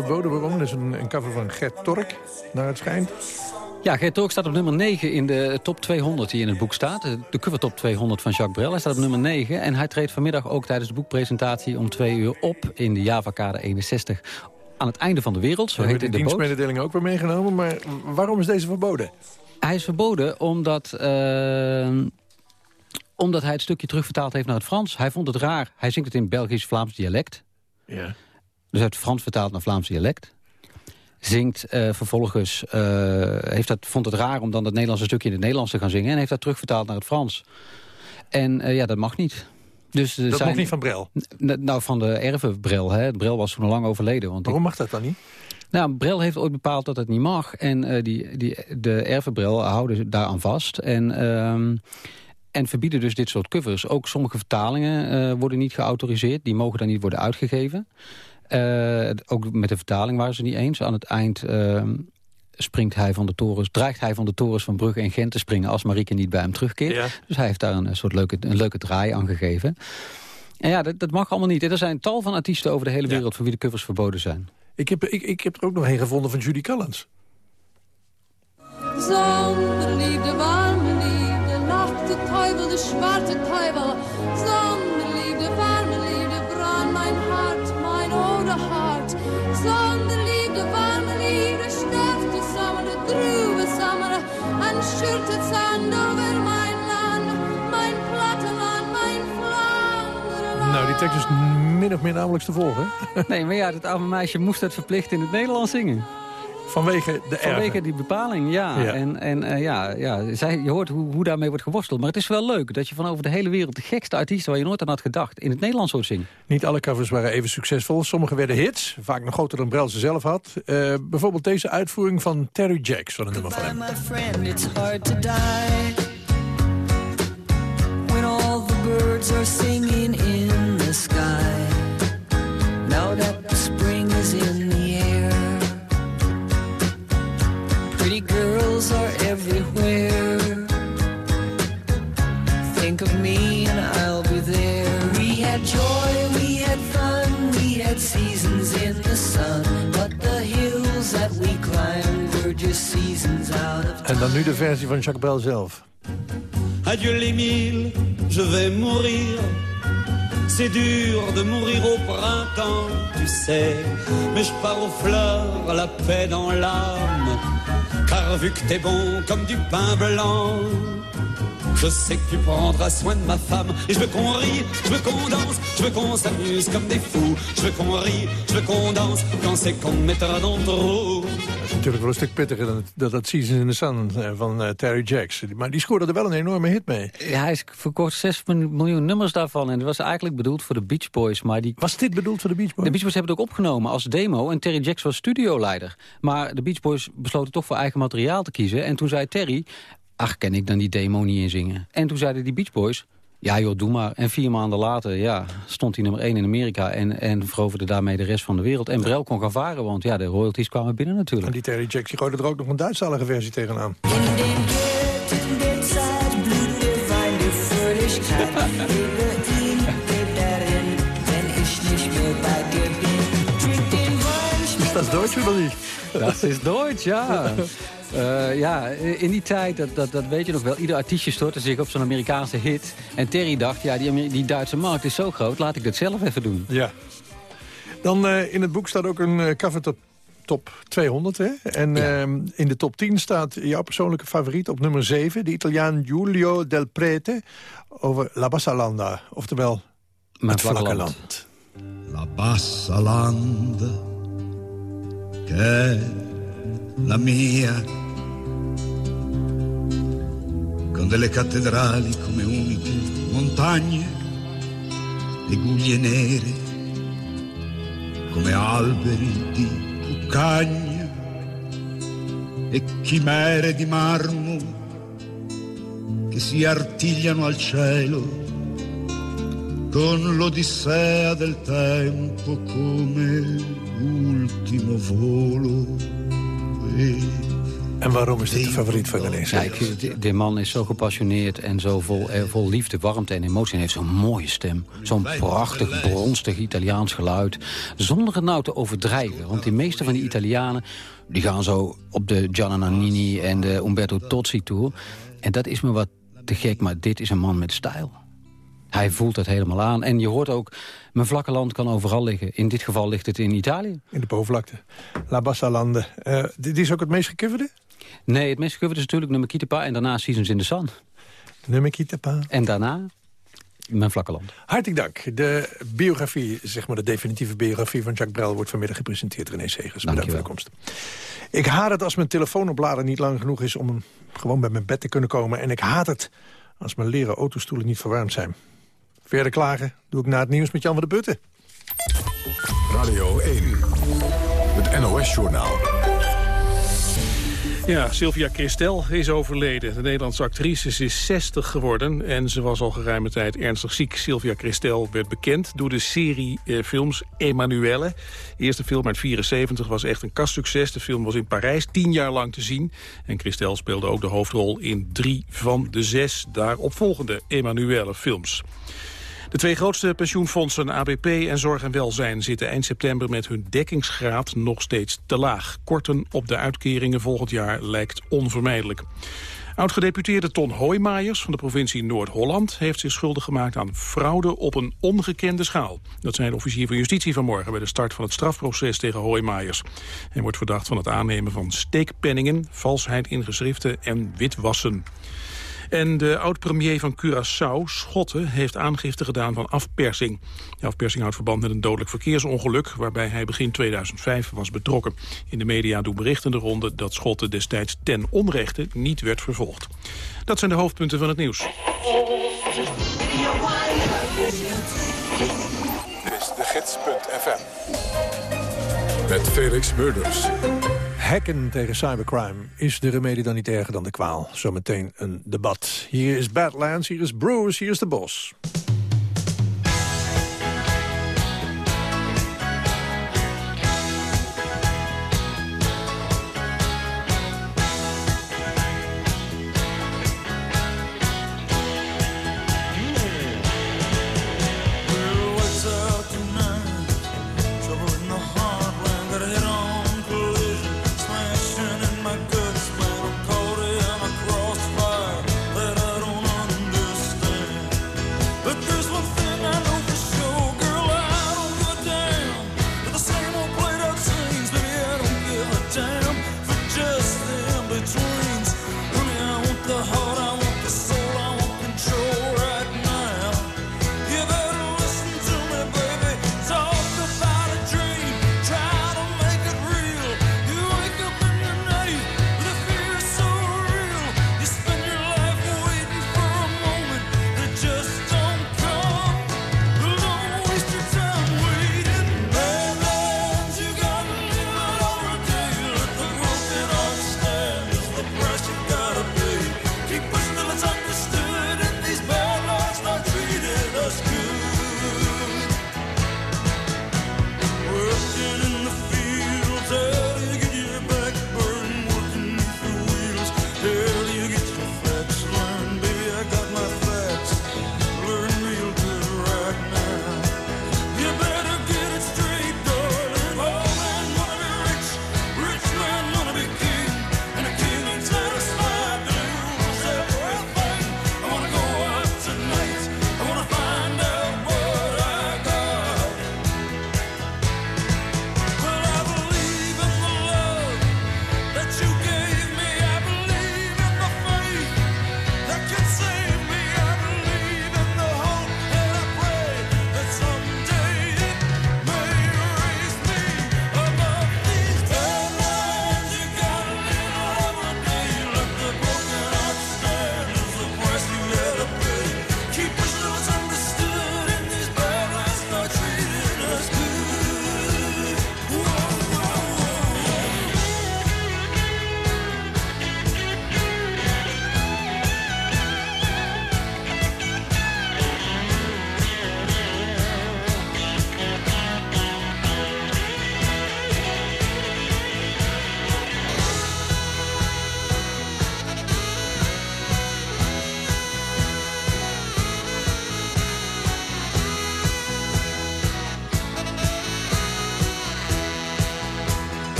Verboden, waarom? Dat is een, een cover van Gert Tork, naar het schijnt. Ja, Gert Tork staat op nummer 9 in de top 200 die in het boek staat. De cover top 200 van Jacques Brel. Hij staat op nummer 9 en hij treedt vanmiddag ook tijdens de boekpresentatie om twee uur op in de Javakade 61 aan het einde van de wereld. Zo We heet de de dienstmededeling ook weer meegenomen, maar waarom is deze verboden? Hij is verboden omdat, eh, omdat hij het stukje terugvertaald heeft naar het Frans. Hij vond het raar. Hij zingt het in Belgisch-Vlaams dialect. Ja. Dus het Frans vertaald naar Vlaams dialect. Zingt eh, vervolgens, eh, heeft dat, vond het raar om dan het Nederlandse stukje in het Nederlands te gaan zingen. En heeft dat terugvertaald naar het Frans. En eh, ja, dat mag niet. Dus Dat zijn, mag niet van Brel. Nou, van de erven Brel. Hè. Brel was toen al lang overleden. Want Waarom mag dat dan niet? nou, Brel heeft ooit bepaald dat het niet mag. En die, die, de erfenbrel houden daaraan vast. En, ehm, en verbieden dus dit soort covers. Ook sommige vertalingen worden niet geautoriseerd. Die mogen dan niet worden uitgegeven. Eh, ook met de vertaling waren ze niet eens. Aan het eind ehm, springt hij van de torens, dreigt hij van de torens van Brugge en Gent te springen... als Marieke niet bij hem terugkeert. Dus hij heeft daar een, eh, soort leuke, een leuke draai aan gegeven. En ja, dat, dat mag allemaal niet. Er zijn tal van artiesten over de hele wereld... voor wie de covers verboden zijn. Ik heb, ik, ik heb er ook nog een gevonden van Judy Collins. Zonderliefde, warme liefde, nacht de teufel, de zwarte teufel. Zonderliefde, Nou, die tekst is min of meer nauwelijks te volgen. Nee, maar ja, dat arme meisje moest het verplicht in het Nederlands zingen. Vanwege de Vanwege die bepaling, ja. Ja. En, en eh, ja, ja zij, je hoort hoe, hoe daarmee wordt geworsteld. Maar het is wel leuk dat je van over de hele wereld... de gekste artiesten waar je nooit aan had gedacht... in het Nederlands hoort zingen. Niet alle covers waren even succesvol. Sommige werden hits, vaak nog groter dan Brel ze zelf had. Eh, bijvoorbeeld deze uitvoering van Terry Jacks, van een nummer van hem. my friend, it's hard to die when all the birds are singing girls are everywhere. Think of me and I'll be there. We had joy, we had fun, we had seasons in the sun, but the hills that we climbed were just seasons out of En dan nu de versie van Jacques Brel zelf. Adieu les mille, je vais mourir. C'est dur de mourir au printemps, tu sais. Mais je pars aux fleurs, la paix dans l'âme. Car vu que t'es bon comme du pain blanc, je sais que tu prendras soin de ma femme. Et je veux qu'on rie, je veux qu'on danse, je veux qu'on s'amuse comme des fous. Je veux qu'on rie, je veux qu'on danse quand c'est qu'on me mettra dans le. Dat is natuurlijk wel een stuk pittiger dan dat, dat Seasons in the Sun eh, van eh, Terry Jacks. Maar die scoorde er wel een enorme hit mee. Ja, hij verkocht 6 miljoen nummers daarvan. En dat was eigenlijk bedoeld voor de Beach Boys. Maar die... Was dit bedoeld voor de Beach Boys? De Beach Boys hebben het ook opgenomen als demo. En Terry Jacks was studioleider. Maar de Beach Boys besloten toch voor eigen materiaal te kiezen. En toen zei Terry, ach, ken ik dan die demo niet inzingen? En toen zeiden die Beach Boys, ja joh, doe maar. En vier maanden later ja, stond hij nummer 1 in Amerika... En, en veroverde daarmee de rest van de wereld. En Brel kon gaan varen, want ja, de royalties kwamen binnen natuurlijk. En die Terry Jacks die gooide er ook nog een Duitsstalige versie tegenaan. Is dat Duits of niet? Dat is Duits, ja. Eh, ja, in die tijd, dat, dat, dat weet je nog wel, ieder artiestje stortte zich op zo'n Amerikaanse hit. En Terry dacht, ja, die, die Duitse markt is zo groot, laat ik dat zelf even doen. Ja. Dan eh, in het boek staat ook een eh, cover top, top 200. Hè? En ehm, in de top 10 staat jouw persoonlijke favoriet op nummer 7. De Italiaan Giulio Del Prete over La Bassalanda. Oftewel, het vlakke land. La bassa landa che la mia con delle cattedrali come uniche montagne e guglie nere come alberi di cuccagna e chimere di marmo che si artigliano al cielo con l'odissea del tempo come ultimo volo En waarom is dit de favoriet van René Ja, de, de man is zo gepassioneerd en zo vol, eh, vol liefde, warmte en emotie. En heeft zo'n mooie stem. Zo'n prachtig, bronstig Italiaans geluid. Zonder het nou te overdrijven. Want de meeste van die Italianen... die gaan zo op de Gianna Nannini en de Umberto Tozzi tour. En dat is me wat te gek, maar dit is een man met stijl. Hij voelt het helemaal aan. En je hoort ook, mijn vlakke land kan overal liggen. In dit geval ligt het in Italië. In de bovenvlakte. La Bassa Lande. Eh, dit is ook het meest gecoverde? Nee, het meest gecoverd is natuurlijk nummer Kitapa en daarna Seasons in the Sun. Nummer Kitapa. En daarna mijn vlakke land. Hartelijk dank. De biografie, zeg maar de definitieve biografie van Jacques Brel... wordt vanmiddag gepresenteerd, René Segers. Bedankt voor de komst. Ik haat het als mijn telefoonoplader niet lang genoeg is... om gewoon bij mijn bed te kunnen komen. En ik haat het als mijn leren autostoelen niet verwarmd zijn. Verder klagen doe ik na het nieuws met Jan van de Putten. Radio 1, het NOS-journaal. Ja, Sylvia Christel is overleden. De Nederlandse actrice is 60 geworden en ze was al geruime tijd ernstig ziek. Sylvia Christel werd bekend door de serie eh, films Emanuelle. De eerste film uit 74 was echt een kastsucces. De film was in Parijs tien jaar lang te zien. En Christel speelde ook de hoofdrol in drie van de zes daaropvolgende Emanuelle films. De twee grootste pensioenfondsen ABP en Zorg en Welzijn zitten eind september met hun dekkingsgraad nog steeds te laag. Korten op de uitkeringen volgend jaar lijkt onvermijdelijk. Oud-gedeputeerde Ton Hoijmaijers van de provincie Noord-Holland... heeft zich schuldig gemaakt aan fraude op een ongekende schaal. Dat zei de officier van justitie vanmorgen... bij de start van het strafproces tegen Hoijmaijers. Hij wordt verdacht van het aannemen van steekpenningen... valsheid in geschriften en witwassen. En de oud-premier van Curaçao, Schotten, heeft aangifte gedaan van afpersing. De afpersing houdt verband met een dodelijk verkeersongeluk... waarbij hij begin 2005 was betrokken. In de media doen berichten de ronde dat Schotten destijds ten onrechte niet werd vervolgd. Dat zijn de hoofdpunten van het nieuws. Dit is de gids.fm. Met Felix Murders. Hacken tegen cybercrime. Is de remedie dan niet erger dan de kwaal? Zometeen een debat. Hier is Badlands, hier is Bruce, hier is de Bos.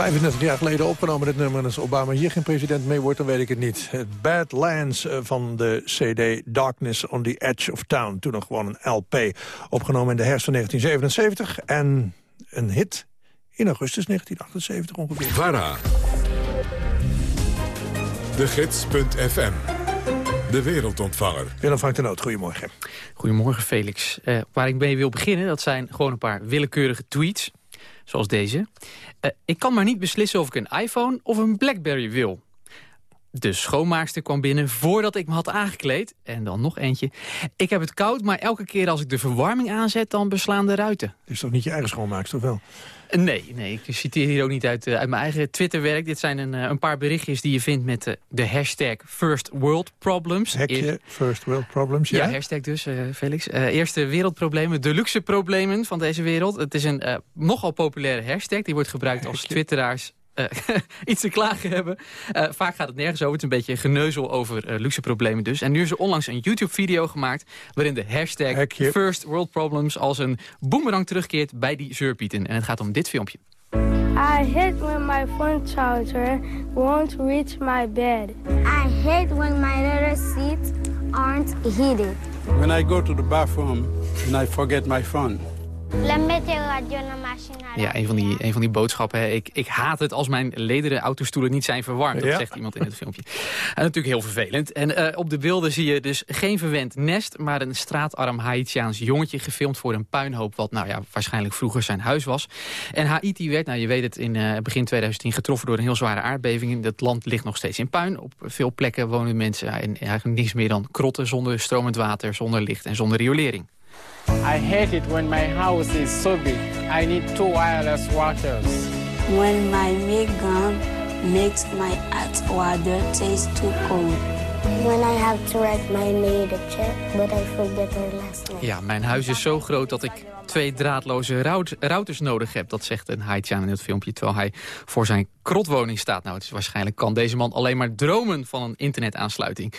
35 jaar geleden opgenomen, dit nummer. En als Obama hier geen president mee wordt, dan weet ik het niet. Het Badlands eh, van de CD Darkness on the Edge of Town. Toen nog gewoon een LP. Opgenomen in de herfst van 1977. En een hit in augustus 1978 ongeveer. VARA. De Gids.fm. De wereldontvanger. Willem Frank de Noot, goedemorgen. Goedemorgen Felix. Eh, waar ik mee wil beginnen, dat zijn gewoon een paar willekeurige tweets. Zoals deze. Eh, ik kan maar niet beslissen of ik een iPhone of een Blackberry wil. De schoonmaakster kwam binnen voordat ik me had aangekleed. En dan nog eentje. Ik heb het koud, maar elke keer als ik de verwarming aanzet... dan beslaan de ruiten. Is toch niet je eigen schoonmaakster, of wel? Eh, Nee, nee, ik citeer hier ook niet uit, eh, uit mijn eigen Twitterwerk. Dit zijn een, eh, een paar berichtjes die je vindt met de hashtag First World Problems. Hekje, First World Problems, ja? Ja, hashtag dus, Felix. Eerste wereldproblemen, de luxe problemen van deze wereld. Het is een nogal populaire hashtag. Die wordt gebruikt als twitteraars eh, iets te klagen hebben. Eh, vaak gaat het nergens over. Het is een beetje geneuzel over eh, luxe problemen dus. En nu is er onlangs een YouTube-video gemaakt... waarin de hashtag First World Problems als een boemerang terugkeert bij die zeurpieten. En het gaat om dit filmpje. I hate when my phone charger won't reach my bed. I hate when my leather seats aren't heated. When I go to the bathroom and I forget my phone. Ja, een van die, een van die boodschappen. hè. Ik, ik haat het als mijn lederen autostoelen niet zijn verwarmd. Dat Ja. zegt iemand in het filmpje. En natuurlijk heel vervelend. En eh, op de beelden zie je dus geen verwend nest... maar een straatarm Haitiaans jongetje gefilmd voor een puinhoop... wat nou ja, waarschijnlijk vroeger zijn huis was. En Haiti werd, nou je weet het, in eh, begin 2010 getroffen... door een heel zware aardbeving. Het land ligt nog steeds in puin. Op veel plekken wonen mensen ja, in eigenlijk niks meer dan krotten... zonder stromend water, zonder licht en zonder riolering. I hate it when my house is so big. I need two wireless waters. When my make gun makes my hot water taste too cold. When I have to write my check, but I forget her last name. Ja, mijn huis is zo groot dat ik twee draadloze rout- routers nodig heb. Dat zegt een Haitiaan in het filmpje, terwijl hij voor zijn krotwoning staat. Nou, het is waarschijnlijk kan deze man alleen maar dromen van een internetaansluiting.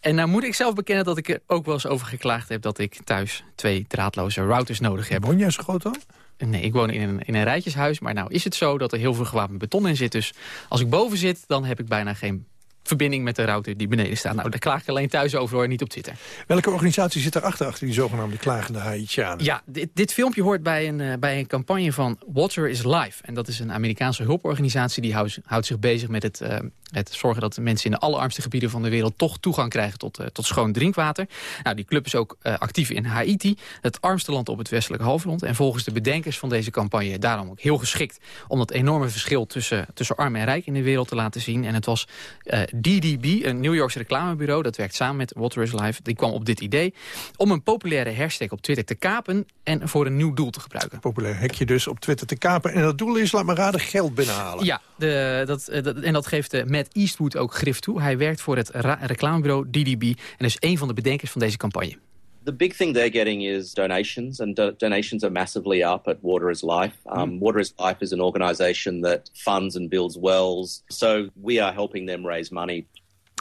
En nou moet ik zelf bekennen dat ik er ook wel eens over geklaagd heb... dat ik thuis twee draadloze routers nodig heb. Woon jij zo groot dan? Nee, ik woon in een, in een rijtjeshuis. Maar nou is het zo dat er heel veel gewapend beton in zit. Dus als ik boven zit, dan heb ik bijna geen verbinding met de router die beneden staat. Nou, daar klaag ik alleen thuis over hoor, niet op Twitter. Welke organisatie zit daarachter, achter die zogenaamde klagende Haitianen? Ja, dit, dit filmpje hoort bij een, eh, bij een campagne van Water is Life. En dat is een Amerikaanse hulporganisatie die houdt, houdt zich bezig met het, eh, het zorgen dat de mensen in de allerarmste gebieden van de wereld toch toegang krijgen tot, eh, tot schoon drinkwater. Nou, die club is ook eh, actief in Haiti, het armste land op het westelijke halfrond. En volgens de bedenkers van deze campagne daarom ook heel geschikt om dat enorme verschil tussen, tussen arm en rijk in de wereld te laten zien. En het was eh, DDB, een New Yorks reclamebureau, dat werkt samen met Water is Life. Die kwam op dit idee om een populaire hashtag op Twitter te kapen en voor een nieuw doel te gebruiken. Populair hekje dus op Twitter te kapen. En dat doel is, laat maar raden, geld binnenhalen. Ja, de, dat, dat, en dat geeft eh, Matt Eastwood ook grif toe. Hij werkt voor het reclamebureau DDB en is een van de bedenkers van deze campagne. The big thing they're getting is donations, and do- donations are massively up at Water is Life. Um, Water is Life is an organization that funds and builds wells. So we are helping them raise money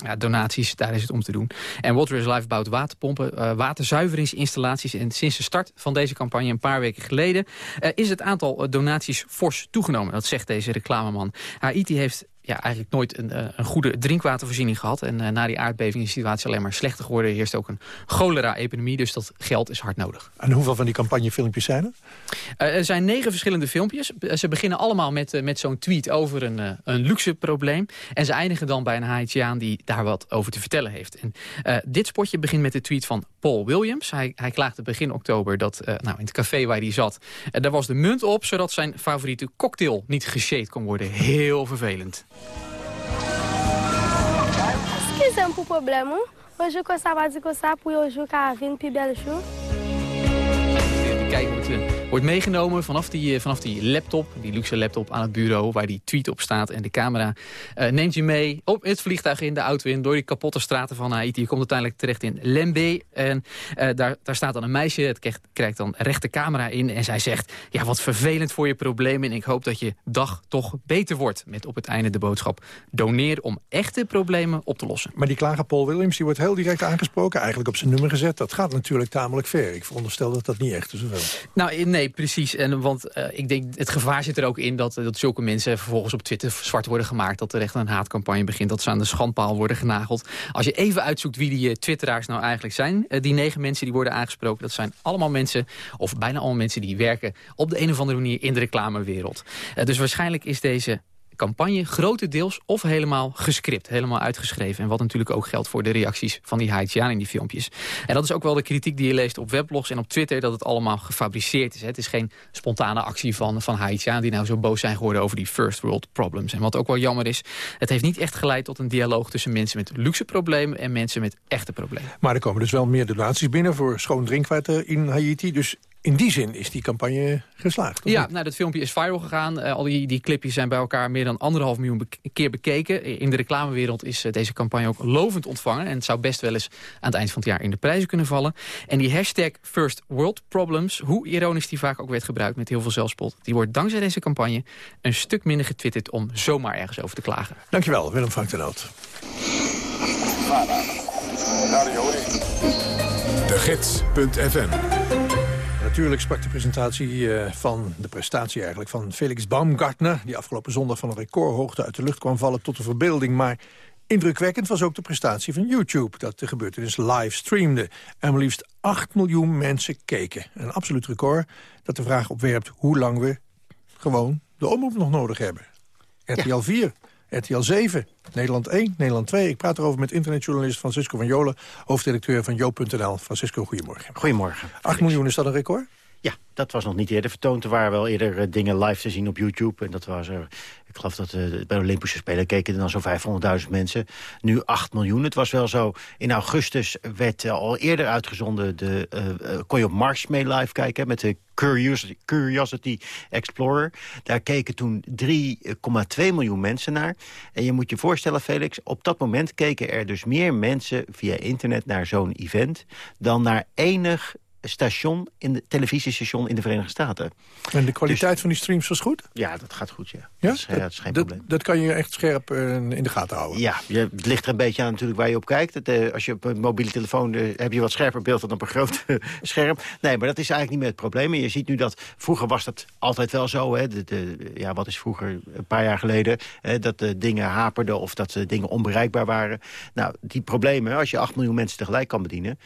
Ja, donaties, daar is het om te doen. En Water is Life bouwt waterpompen, eh, waterzuiveringsinstallaties. En sinds de start van deze campagne een paar weken geleden... eh, is het aantal eh, donaties fors toegenomen. Dat zegt deze reclameman. Haiti heeft ja, eigenlijk nooit een, eh, een goede drinkwatervoorziening gehad. En eh, na die aardbeving is de situatie alleen maar slechter geworden. Er heerst ook een cholera-epidemie, dus dat geld is hard nodig. En hoeveel van die campagnefilmpjes zijn er? Eh, er zijn negen verschillende filmpjes. Ze beginnen allemaal met, met zo'n tweet over een, een luxe probleem. En ze eindigen dan bij een Haitiaan die daar wat over te vertellen heeft. En, dit spotje begint met de tweet van Paul Williams. Hij, hij klaagde begin oktober dat nou, in het café waar hij zat... daar was de munt op, zodat zijn favoriete cocktail niet geshade kon worden. Heel vervelend. Excusez-moi pour problème. hein? Hoje que ça va dire que ça pour hoje que a vir plus belle show. Kijk, wordt, eh, wordt meegenomen vanaf die, eh, vanaf die laptop, die luxe laptop aan het bureau... waar die tweet op staat. En de camera eh, neemt je mee op het vliegtuig in, de auto in... door die kapotte straten van Haiti. Je komt uiteindelijk terecht in Lembe. En eh, daar, daar staat dan een meisje, het krijgt, krijgt dan recht de camera in... en zij zegt, ja, wat vervelend voor je problemen... en ik hoop dat je dag toch beter wordt. Met op het einde de boodschap, doneer om echte problemen op te lossen. Maar die klager Paul Williams die wordt heel direct aangesproken. Eigenlijk op zijn nummer gezet. Dat gaat natuurlijk tamelijk ver. Ik veronderstel dat dat niet echt is. wel? Nou, nee, Nee, precies. En, want eh, ik denk, het gevaar zit er ook in dat, dat zulke mensen vervolgens op Twitter zwart worden gemaakt. Dat er echt een haatcampagne begint, dat ze aan de schandpaal worden genageld. Als je even uitzoekt wie die eh, twitteraars nou eigenlijk zijn. eh, die negen mensen die worden aangesproken, dat zijn allemaal mensen, of bijna allemaal mensen die werken op de een of andere manier in de reclamewereld. Dus waarschijnlijk is deze campagne grotendeels of helemaal gescript, helemaal uitgeschreven. En wat natuurlijk ook geldt voor de reacties van die Haitianen in die filmpjes. En dat is ook wel de kritiek die je leest op weblogs en op Twitter, dat het allemaal gefabriceerd is. Hè. Het is geen spontane actie van, van Haitianen die nou zo boos zijn geworden over die first world problems. En wat ook wel jammer is, het heeft niet echt geleid tot een dialoog tussen mensen met luxe problemen en mensen met echte problemen. Maar er komen dus wel meer donaties binnen voor schoon drinkwater in Haiti. Dus in die zin is die campagne geslaagd. Ja, nou, dat filmpje is viral gegaan. Eh, al die, die clipjes zijn bij elkaar meer dan anderhalf miljoen bek- keer bekeken. In de reclamewereld is eh, deze campagne ook lovend ontvangen. En het zou best wel eens aan het eind van het jaar in de prijzen kunnen vallen. En die hashtag First World Problems, hoe ironisch die vaak ook werd gebruikt met heel veel zelfspot, die wordt dankzij deze campagne een stuk minder getwitterd om zomaar ergens over te klagen. Dankjewel, Willem Frank de Noot. De Gids.fm Natuurlijk sprak de presentatie eh, van de prestatie eigenlijk van Felix Baumgartner... die afgelopen zondag van een recordhoogte uit de lucht kwam vallen tot de verbeelding. Maar indrukwekkend was ook de prestatie van YouTube... dat de gebeurtenis live streamde. En maar liefst 8 miljoen mensen keken. Een absoluut record dat de vraag opwerpt hoe lang we gewoon de omroep nog nodig hebben. RTL 4, RTL 7, Nederland 1, Nederland 2. Ik praat erover met internetjournalist Francisco van Jolen... hoofdredacteur van Joop.nl. Francisco, goedemorgen. Goedemorgen. 8 miljoen, is dat een record? Ja, dat was nog niet eerder vertoond. Er waren wel eerder eh, dingen live te zien op YouTube. En dat was er, ik geloof dat eh, bij de Olympische Spelen keken er dan zo'n 500.000 mensen. Nu 8 miljoen. Het was wel zo, in augustus werd eh, al eerder uitgezonden... De, eh, kon je op Mars mee live kijken met de Curiosity Explorer. Daar keken toen 3,2 miljoen mensen naar. En je moet je voorstellen, Felix, op dat moment keken er dus meer mensen via internet naar zo'n event... dan naar enig station, in de televisiestation in de Verenigde Staten. En de kwaliteit van die streams was goed? Ja, dat gaat goed, ja. Ja? Dat, is, ja, dat is geen dat, probleem. dat kan je echt scherp eh, in de gaten houden. Ja, je, het ligt er een beetje aan natuurlijk waar je op kijkt. Het, eh, als je op een mobiele telefoon eh, heb je wat scherper beeld dan op een groot eh, scherm. Nee, maar dat is eigenlijk niet meer het probleem. En je ziet nu dat, vroeger was dat altijd wel zo. Hè, de, de- ja, wat is vroeger, een paar jaar geleden, hè, dat de dingen haperden of dat de dingen onbereikbaar waren. Nou, die problemen, als je 8 miljoen mensen tegelijk kan bedienen, eh,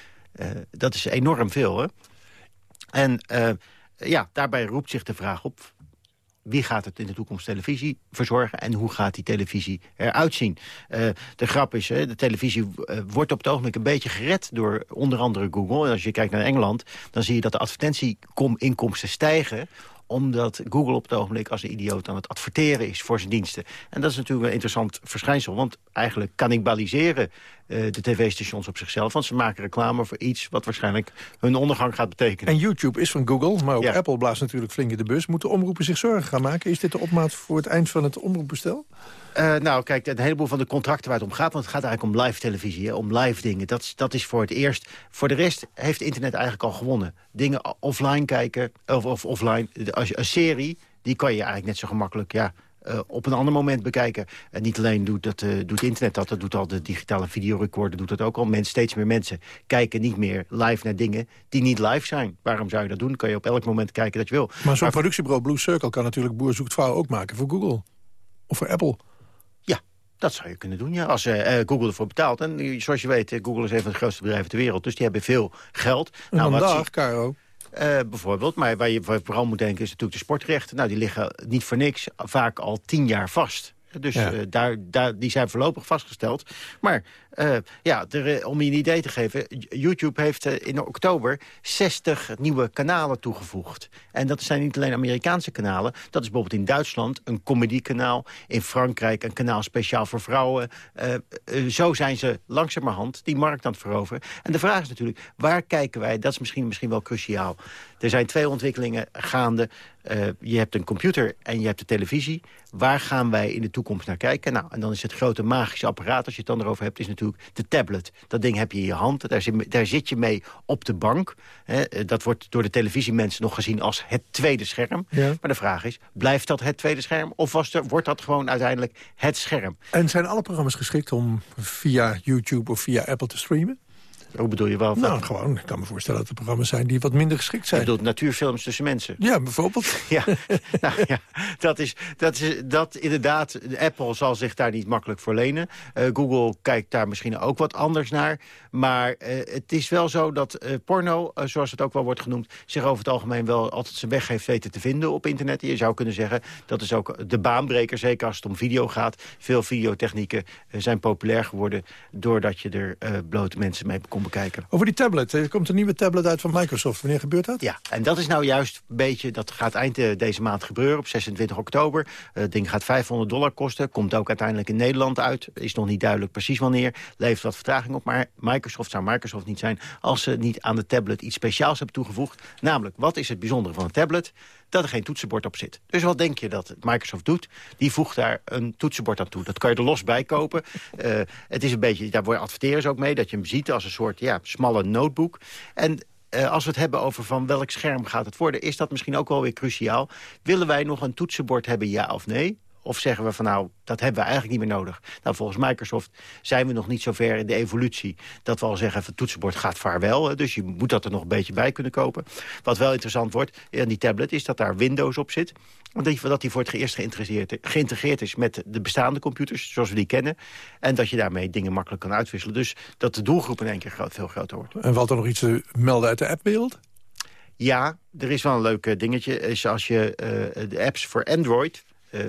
dat is enorm veel. Hè? En eh, ja, daarbij roept zich de vraag op... wie gaat het in de toekomst televisie verzorgen... en hoe gaat die televisie eruit zien? Eh, de grap is, hè, de televisie eh, wordt op het ogenblik een beetje gered... door onder andere Google. En als je kijkt naar Engeland... dan zie je dat de advertentieinkomsten stijgen omdat Google op het ogenblik als een idioot aan het adverteren is voor zijn diensten. En dat is natuurlijk een interessant verschijnsel. Want eigenlijk cannibaliseren eh, de tv-stations op zichzelf. Want ze maken reclame voor iets wat waarschijnlijk hun ondergang gaat betekenen. En YouTube is van Google, maar ook Apple blaast natuurlijk flink in de bus. Moeten omroepen zich zorgen gaan maken? Is dit de opmaat voor het eind van het omroepbestel? Eh, nou, kijk, een heleboel van de contracten waar het om gaat... want het gaat eigenlijk om live televisie, hè, om live dingen. Dat, is- dat is voor het eerst. Voor de rest heeft internet eigenlijk al gewonnen. Dingen offline kijken, of, of offline, als je, een serie... die kan je eigenlijk net zo gemakkelijk ja, eh, op een ander moment bekijken. En niet alleen doet, dat, eh, doet internet dat, dat doet al de digitale videorecorder... doet dat ook al. Mensen, steeds meer mensen kijken niet meer live naar dingen die niet live zijn. Waarom zou je dat doen? Kan je op elk moment kijken dat je wil. Maar zo'n productiebureau Blue Circle kan natuurlijk Boer zoekt vrouw ook maken voor Google. Of voor Apple. Dat zou je kunnen doen, ja. Als eh, eh, Google ervoor betaalt. En eh, zoals je weet, Google is een van de grootste bedrijven ter wereld. Dus die hebben veel geld. En wat vandaag, zie- Caro. bijvoorbeeld. Maar waar je, waar je vooral moet denken is natuurlijk de sportrechten. Nou, die liggen niet voor niks vaak al tien jaar vast. Dus Ja. eh, daar, daar, die zijn voorlopig vastgesteld. Maar eh, ja, er, eh, om je een idee te geven... YouTube heeft in oktober 60 nieuwe kanalen toegevoegd. En dat zijn niet alleen Amerikaanse kanalen. Dat is bijvoorbeeld in Duitsland een comedykanaal. In Frankrijk een kanaal speciaal voor vrouwen. Zo zijn ze langzamerhand die markt aan het veroveren. En de vraag is natuurlijk, waar kijken wij? Dat is misschien, misschien wel cruciaal. Er zijn twee ontwikkelingen gaande. Eh, je hebt een computer en je hebt de televisie. Waar gaan wij in de toekomst naar kijken? Nou, en dan is het grote magische apparaat, als je het dan erover hebt... is natuurlijk de tablet. Dat ding heb je in je hand, daar zit, daar zit je mee op de bank. Eh, dat wordt door de televisiemensen nog gezien als het tweede scherm. Ja. Maar de vraag is, blijft dat het tweede scherm? Of was er, wordt dat gewoon uiteindelijk het scherm? En zijn alle programma's geschikt om via YouTube of via Apple te streamen? Hoe bedoel je wel? Nou, gewoon. Ik kan me voorstellen dat er programma's zijn die wat minder geschikt zijn. Je bedoelt natuurfilms tussen mensen? Ja, bijvoorbeeld. Ja, nou, ja dat, is, dat is dat inderdaad. Apple zal zich daar niet makkelijk voor lenen. Uh, Google kijkt daar misschien ook wat anders naar. Maar uh, het is wel zo dat uh, porno, zoals het ook wel wordt genoemd... zich over het algemeen wel altijd zijn weg heeft weten te vinden op internet. Je zou kunnen zeggen, dat is ook de baanbreker, zeker als het om video gaat. Veel videotechnieken zijn populair geworden... doordat je er blote mensen mee kon bekijken. Over die tablet. Er komt een nieuwe tablet uit van Microsoft. Wanneer gebeurt dat? Ja, en dat is nou juist een beetje... dat gaat eind deze maand gebeuren, op 26 oktober. Het ding gaat 500 dollar kosten. Komt ook uiteindelijk in Nederland uit. Is nog niet duidelijk precies wanneer. Levert wat vertraging op. Maar Microsoft zou Microsoft niet zijn... als ze niet aan de tablet iets speciaals hebben toegevoegd. Namelijk, wat is het bijzondere van een tablet? Dat er geen toetsenbord op zit. Dus wat denk je dat Microsoft doet? Die voegt daar een toetsenbord aan toe. Dat kan je er los bij kopen. Uh, het is een beetje, daar adverteren ze ook mee... dat je hem ziet als een soort ja, smalle notebook. En uh, als we het hebben over van welk scherm gaat het worden... is dat misschien ook wel weer cruciaal. Willen wij nog een toetsenbord hebben, ja of nee? Of zeggen we van nou, dat hebben we eigenlijk niet meer nodig. Nou, volgens Microsoft zijn we nog niet zo ver in de evolutie... dat we al zeggen, het toetsenbord gaat vaarwel. Dus je moet dat er nog een beetje bij kunnen kopen. Wat wel interessant wordt aan die tablet is dat daar Windows op zit. Dat die voor het eerst geïntegreerd is met de bestaande computers... zoals we die kennen. En dat je daarmee dingen makkelijk kan uitwisselen. Dus dat de doelgroep in één keer groot, veel groter wordt. En valt er nog iets te melden uit de appwereld? Ja, er is wel een leuk eh, dingetje. Is als je uh, de apps voor Android... Uh,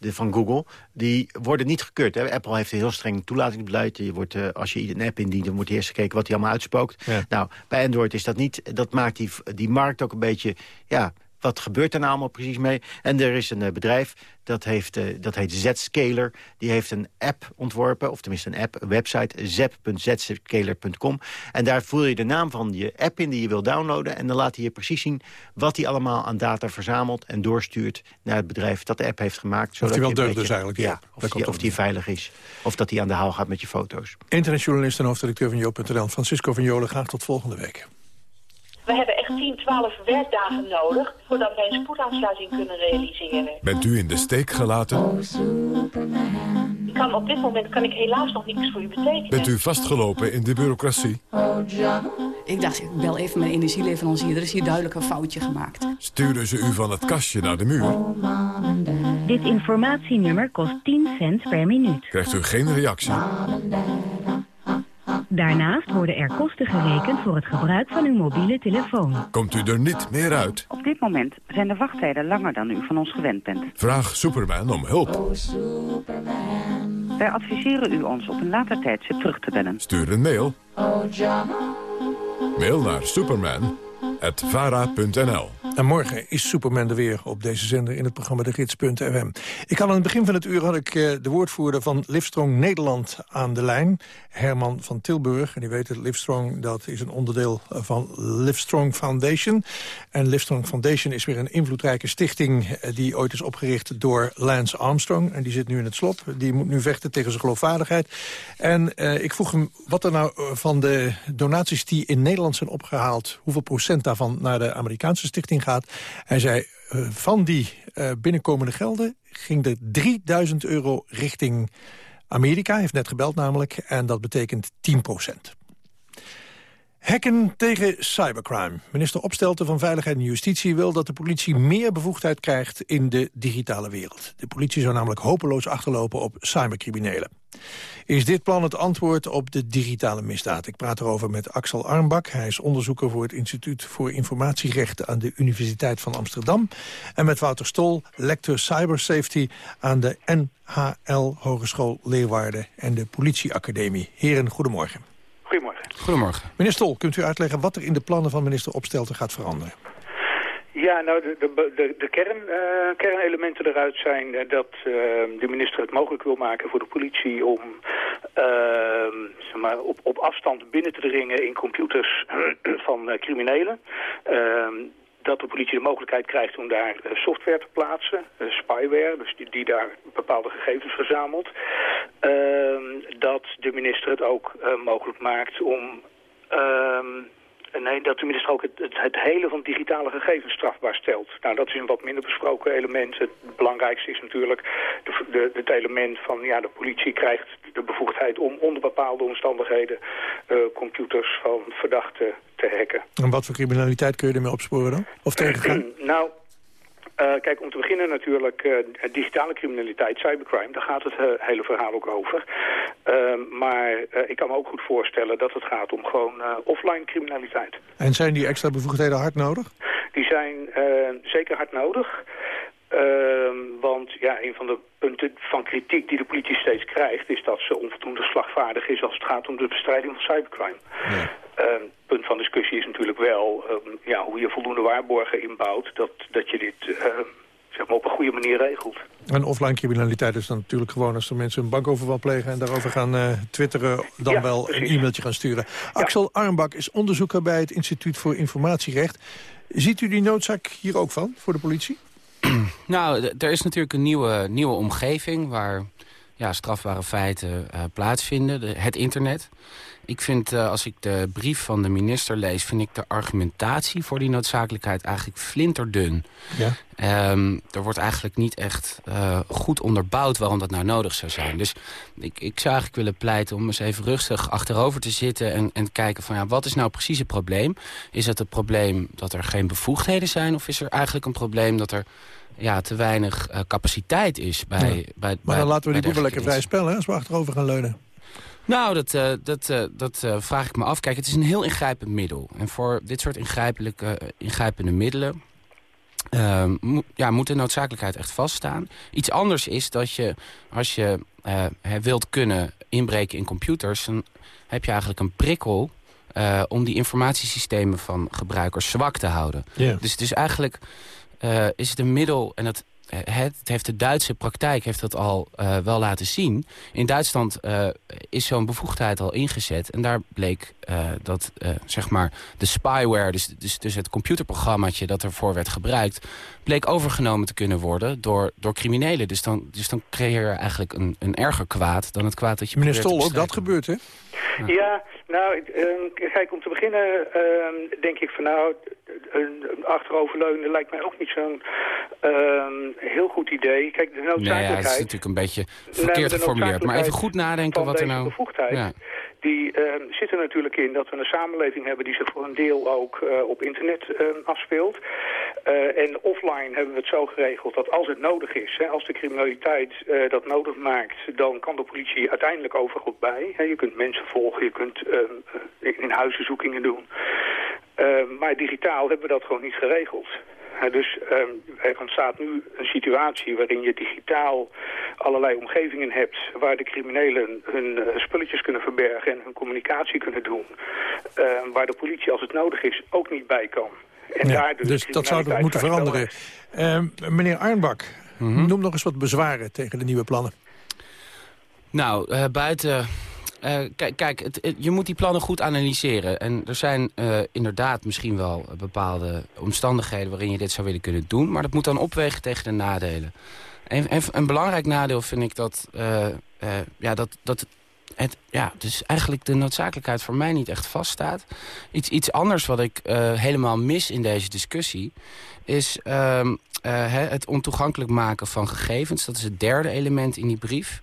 de, van Google, die worden niet gekeurd. Hè. Apple heeft een heel streng toelatingsbeleid. Je wordt, uh, als je een app indient, dan wordt eerst gekeken wat hij allemaal uitspookt. Nou, bij Android is dat niet. Dat maakt die, die markt ook een beetje... Ja, wat gebeurt er nou allemaal precies mee? En er is een uh, bedrijf dat, heeft, uh, dat heet Zscaler. Die heeft een app ontworpen, of tenminste een app, een website, zep.zscaler.com. En daar voer je de naam van je app in die je wil downloaden. En dan laat hij je precies zien wat hij allemaal aan data verzamelt... en doorstuurt naar het bedrijf dat de app heeft gemaakt. Zodat of die wel deugd dus eigenlijk, ja. of, die, of die veilig is. Of dat hij aan de haal gaat met je foto's. Internetjournalist en hoofdredacteur van Joop.nl, Francisco van Jolen. Graag tot volgende week. We hebben echt 10, 12 werkdagen nodig voordat wij een spoedaansluiting kunnen realiseren. Bent u in de steek gelaten? Ik kan op dit moment kan ik helaas nog niets voor u betekenen. Bent u vastgelopen in de bureaucratie? Ik dacht, ik bel even mijn energieleverancier. Er is hier duidelijk een foutje gemaakt. Sturen ze u van het kastje naar de muur? Dit informatienummer kost 10 cent per minuut. Krijgt u geen reactie? Daarnaast worden er kosten gerekend voor het gebruik van uw mobiele telefoon. Komt u er niet meer uit? Op dit moment zijn de wachttijden langer dan u van ons gewend bent. Vraag Superman om hulp. Wij adviseren u ons op een later tijdstip terug te bellen. Stuur een mail. Mail naar superman.vara.nl en morgen is Superman er weer op deze zender in het programma De Gids.fm. Ik had aan het begin van het uur had ik uh, de woordvoerder van Livestrong Nederland aan de lijn. Herman van Tilburg. En u weet het, Livestrong dat is een onderdeel van Livestrong Foundation. En Livestrong Foundation is weer een invloedrijke stichting... Uh, die ooit is opgericht door Lance Armstrong. En die zit nu in het slop. Die moet nu vechten tegen zijn geloofwaardigheid. En uh, ik vroeg hem wat er nou van de donaties die in Nederland zijn opgehaald... hoeveel procent daarvan naar de Amerikaanse stichting gaat. Hij zei, uh, van die uh, binnenkomende gelden ging er 3000 euro richting Amerika. Hij heeft net gebeld namelijk. En dat betekent 10 procent. Hacken tegen cybercrime. Minister Opstelten van Veiligheid en Justitie wil dat de politie meer bevoegdheid krijgt in de digitale wereld. De politie zou namelijk hopeloos achterlopen op cybercriminelen. Is dit plan het antwoord op de digitale misdaad? Ik praat erover met Axel Armbak. Hij is onderzoeker voor het Instituut voor Informatierechten aan de Universiteit van Amsterdam. En met Wouter Stol, lector Cybersafety aan de NHL Hogeschool Leeuwarden en de Politieacademie. Heren, goedemorgen. Goedemorgen. Meneer Stol, kunt u uitleggen wat er in de plannen van minister Opstelten gaat veranderen? Ja, nou, de, de, de, de kern, uh, kernelementen eruit zijn uh, dat uh, de minister het mogelijk wil maken voor de politie om ehm, zeg maar, op, op afstand binnen te dringen in computers van criminelen. Ehm, dat de politie de mogelijkheid krijgt om daar software te plaatsen, spyware, dus die, daar bepaalde gegevens verzamelt. Ehm, dat de minister het ook mogelijk maakt om Nee, dat de minister ook het, het, hele van digitale gegevens strafbaar stelt. Nou, dat is een wat minder besproken element. Het belangrijkste is natuurlijk de, de, het element van, ja, de politie krijgt de bevoegdheid om onder bepaalde omstandigheden eh, computers van verdachten te hacken. En wat voor criminaliteit kun je ermee opsporen dan? Of tegengaan? nou, eh, kijk, om te beginnen natuurlijk eh, digitale criminaliteit, cybercrime. Daar gaat het hele verhaal ook over. Maar ik kan me ook goed voorstellen dat het gaat om gewoon offline criminaliteit. En zijn die extra bevoegdheden hard nodig? Die zijn zeker hard nodig. Ehm, want ja, een van de punten van kritiek die de politie steeds krijgt... is dat ze onvoldoende slagvaardig is als het gaat om de bestrijding van cybercrime. Ehm, punt van discussie is natuurlijk wel ehm, ja, hoe je voldoende waarborgen inbouwt... dat, dat je dit zeg maar op een goede manier regelt. En offline criminaliteit is dan natuurlijk gewoon als er mensen een bankoverval plegen... en daarover gaan eh, twitteren, dan Ja, wel precies. een e-mailtje gaan sturen. Axel Armbak is onderzoeker bij het Instituut voor Informatierecht. Ziet u die noodzaak hier ook van, voor de politie? Nou, er is natuurlijk een nieuwe, nieuwe omgeving waar ja, strafbare feiten eh, plaatsvinden. De- het internet. Ik vind, eh, als ik de brief van de minister lees... vind ik de argumentatie voor die noodzakelijkheid eigenlijk flinterdun. Ja. Ehm, er wordt eigenlijk niet echt eh, goed onderbouwd waarom dat nou nodig zou zijn. Dus ik, ik zou eigenlijk willen pleiten om eens even rustig achterover te zitten... en, en te kijken van ja, wat is nou precies het probleem? Is het het probleem dat er geen bevoegdheden zijn? Of is er eigenlijk een probleem dat er ja, te weinig eh, capaciteit is bij, bij, bij Maar dan laten we die boeven lekker vrij spellen, hè, als we achterover gaan leunen. nou, dat, eh, dat, eh, dat eh, vraag ik me af. Kijk, het is een heel ingrijpend middel. En voor dit soort ingrijpelijke, ingrijpende middelen... mo- ja, moet de noodzakelijkheid echt vaststaan. Iets anders is dat je, als je eh, hè, wilt kunnen inbreken in computers... dan heb je eigenlijk een prikkel... eh, om die informatiesystemen van gebruikers zwak te houden. Dus het is eigenlijk is het een middel... en eh, het heeft de Duitse praktijk heeft dat al eh, wel laten zien. In Duitsland eh, is zo'n bevoegdheid al ingezet. En daar bleek eh, dat eh, zeg maar de spyware, dus, dus, dus het computerprogrammaatje dat ervoor werd gebruikt, bleek overgenomen te kunnen worden door, door criminelen. Dus dan, dus dan creëer je eigenlijk een, een erger kwaad dan het kwaad dat je Meneer Stol, ook dat gebeurt, hè? Ja, nou, ik, ehm, kijk, om te beginnen ehm, denk ik van nou, een, een achteroverleunen lijkt mij ook niet zo'n ehm, heel goed idee. Kijk, de Nee, ja, het is noodzakelijkheid... natuurlijk een beetje verkeerd geformuleerd. Maar even goed noodzakelijkheid nadenken wat er nou... bevoegdheid, Ja. die ehm, zit er natuurlijk in dat we een samenleving hebben die zich voor een deel ook eh, op internet ehm, afspeelt. Eh, en offline hebben we het zo geregeld dat als het nodig is, hè, als de criminaliteit eh, dat nodig maakt, dan kan de politie uiteindelijk overal bij. Hè. Je kunt mensen volgen, je kunt ehm, eh, in huizenzoekingen doen. Maar digitaal hebben we dat gewoon niet geregeld. Dus ehm, er ontstaat nu een situatie waarin je digitaal allerlei omgevingen hebt... waar de criminelen hun eh, spulletjes kunnen verbergen en hun communicatie kunnen doen. Ehm, waar de politie, als het nodig is, ook niet bij kan. En Ja, de dus dat zou moeten veranderen. Ehm, meneer Arnbak, noem nog eens wat bezwaren tegen de nieuwe plannen. Nou, eh, buiten... eh, kijk, je moet die plannen goed analyseren. En er zijn eh, inderdaad misschien wel bepaalde omstandigheden... waarin je dit zou willen kunnen doen. Maar dat moet dan opwegen tegen de nadelen. En, en een belangrijk nadeel vind ik dat... eh, ja, dat, dat het, ja, dus eigenlijk de noodzakelijkheid voor mij niet echt vaststaat. Iets, iets anders wat ik eh, helemaal mis in deze discussie... is ehm, eh, hè, het ontoegankelijk maken van gegevens. Dat is het derde element in die brief.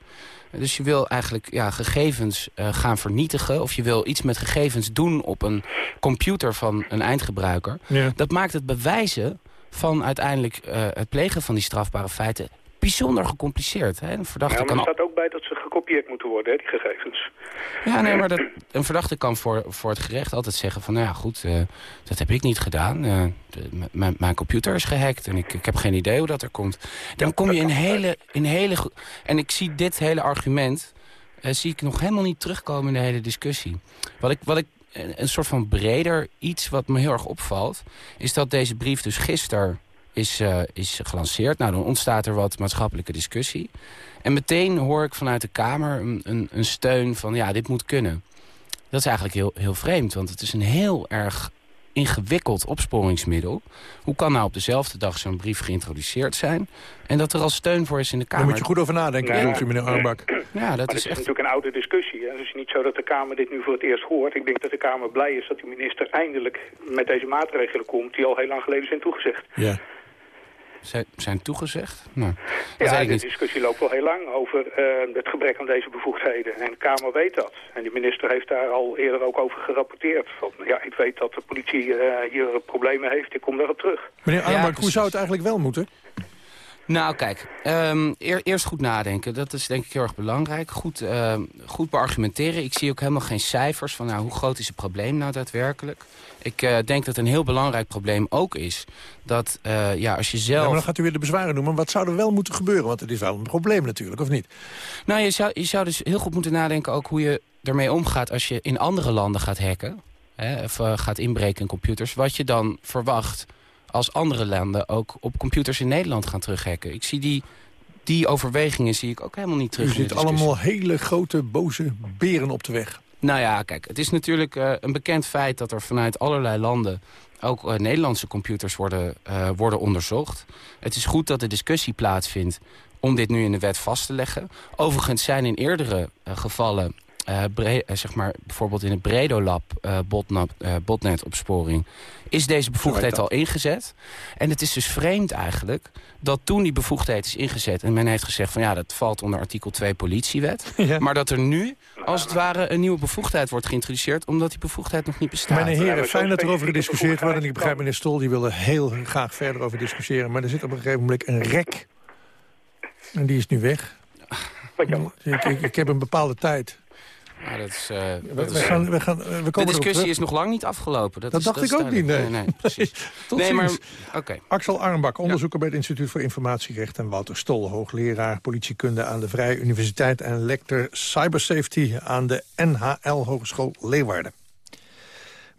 Dus je wil eigenlijk ja, gegevens eh, gaan vernietigen... of je wil iets met gegevens doen op een computer van een eindgebruiker. Ja. Dat maakt het bewijzen van uiteindelijk eh, het plegen van die strafbare feiten... bijzonder gecompliceerd. Hè? Een verdachte Ja, maar kan staat ook bij dat ze gekopieerd moeten worden, hè, die gegevens. ja, nee, maar dat, een verdachte kan voor, voor het gerecht altijd zeggen van... nou ja, goed, eh, dat heb ik niet gedaan. Eh, de- mijn- computer is gehackt en ik, ik heb geen idee hoe dat er komt. Dan kom je in hele... In hele en ik zie dit hele argument... eh, zie ik nog helemaal niet terugkomen in de hele discussie. Wat ik, wat ik een een soort van breder iets wat me heel erg opvalt... is dat deze brief dus gisteren is, eh, is gelanceerd. Nou, dan ontstaat er wat maatschappelijke discussie. En meteen hoor ik vanuit de Kamer een, een, een steun van... ja, dit moet kunnen. Dat is eigenlijk heel, heel vreemd, want het is een heel erg ingewikkeld opsporingsmiddel. Hoe kan nou op dezelfde dag zo'n brief geïntroduceerd zijn... en dat er al steun voor is in de Kamer? Daar moet je goed over nadenken, Ja. bedoelt u, meneer Arnbak. Ja, dat is is echt... natuurlijk een oude discussie. Hè. Het is niet zo dat de Kamer dit nu voor het eerst hoort. Ik denk dat de Kamer blij is dat de minister eindelijk met deze maatregelen komt... die al heel lang geleden zijn toegezegd. Ja. Zijn, zijn toegezegd? Nou, Ja, de niet. discussie loopt al heel lang over eh, het gebrek aan deze bevoegdheden. En de Kamer weet dat. En de minister heeft daar al eerder ook over gerapporteerd. Van, ja, ik weet dat de politie eh, hier problemen heeft, ik kom daarop terug. Meneer Ja, Armbak, hoe zou het eigenlijk wel moeten? Nou, kijk, ehm, eer- eerst goed nadenken. Dat is denk ik heel erg belangrijk. Goed, ehm, goed beargumenteren. Ik zie ook helemaal geen cijfers van nou, hoe groot is het probleem nou daadwerkelijk. Ik eh, denk dat een heel belangrijk probleem ook is dat eh, ja, als je Ja, zelf... maar dan gaat u weer de bezwaren noemen. Wat zou er wel moeten gebeuren? Want het is wel een probleem natuurlijk, of niet? Nou, je zou, je zou dus heel goed moeten nadenken ook hoe je ermee omgaat als je in andere landen gaat hacken. Hè, of eh, gaat inbreken in computers. Wat je dan verwacht als andere landen ook op computers in Nederland gaan terughacken. Ik zie die, die overwegingen zie ik ook helemaal niet terug U zit allemaal hele grote, boze beren op de weg. Nou ja, kijk, het is natuurlijk eh, een bekend feit dat er vanuit allerlei landen ook eh, Nederlandse computers worden, eh, worden onderzocht. Het is goed dat de discussie plaatsvindt om dit nu in de wet vast te leggen. Overigens zijn in eerdere gevallen, eh, bre- eh, zeg maar bijvoorbeeld in het Bredolab eh botnet, eh, botnetopsporing, is deze bevoegdheid al ingezet. En het is dus vreemd eigenlijk dat toen die bevoegdheid is ingezet... en men heeft gezegd van ja, dat valt onder artikel 2 politiewet... Ja. maar dat er nu, als het ware, een nieuwe bevoegdheid wordt geïntroduceerd... omdat die bevoegdheid nog niet bestaat. Mijn heren, fijn dat er over gediscussieerd wordt. En ik begrijp meneer Stol, die wilde heel graag verder over discussiëren. Maar er zit op een gegeven moment een rek. En die is nu weg. Wat jammer. Ik, ik, ik heb een bepaalde tijd. Dat is, eh, We, dat we is, gaan, we gaan, we komen de discussie is nog lang niet afgelopen. Dat, Dat is, dacht ik ook niet, nee. nee, precies. Tot nee, maar. Axel Armbak, onderzoeker bij het Instituut voor Informatierecht... en Wouter Stol, hoogleraar politiekunde aan de Vrije Universiteit... en lector cybersafety aan de NHL Hogeschool Leeuwarden.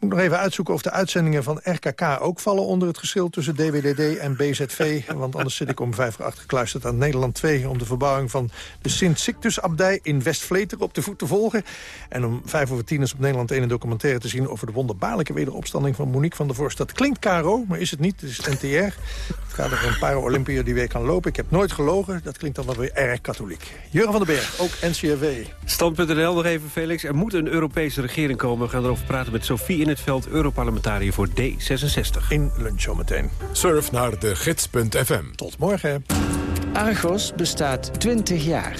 Ik moet nog even uitzoeken of de uitzendingen van RKK ook vallen onder het geschil tussen DWDD en BZV. Want anders zit ik om vijf voor acht gekluisterd aan Nederland 2... om de verbouwing van de Sint-Sictus-abdij in West-Vleter op de voet te volgen. En om vijf over tien is op Nederland 1 een documentaire te zien... over de wonderbaarlijke wederopstanding van Monique van der Vorst. Dat klinkt Caro, maar is het niet. Het is NTR. Het gaat over een para-Olympiër die weer kan lopen. Ik heb nooit gelogen. Dat klinkt dan wel weer erg katholiek. Jurgen van den Berg, ook NCRV. Stand.nl nog even, Felix. Er moet een Europese regering komen. We gaan erover praten met Sophie in het veld, Europarlementariër voor D66. In lunch zometeen. Surf naar de gids.fm. Tot morgen. Argos bestaat 20 jaar.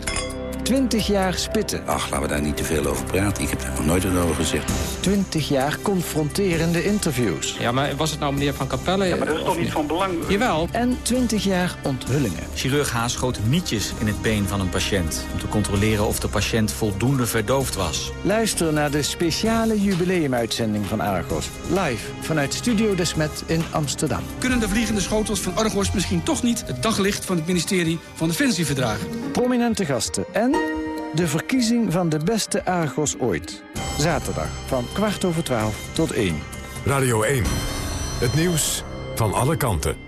20 jaar spitten. Ach, laten we daar niet te veel over praten. Ik heb daar nog nooit over gezegd. 20 jaar confronterende interviews. Ja, maar was het nou meneer Van Capelle? Ja, maar dat is toch niet van belang? Jawel. En 20 jaar onthullingen. Chirurg Haas schoot nietjes in het been van een patiënt... om te controleren of de patiënt voldoende verdoofd was. Luister naar de speciale jubileumuitzending van Argos. Live vanuit Studio Desmet in Amsterdam. Kunnen de vliegende schotels van Argos misschien toch niet het daglicht van het ministerie van Defensie verdragen? Prominente gasten en de verkiezing van de beste Argos ooit. Zaterdag van kwart over twaalf tot één. Radio 1. Het nieuws van alle kanten.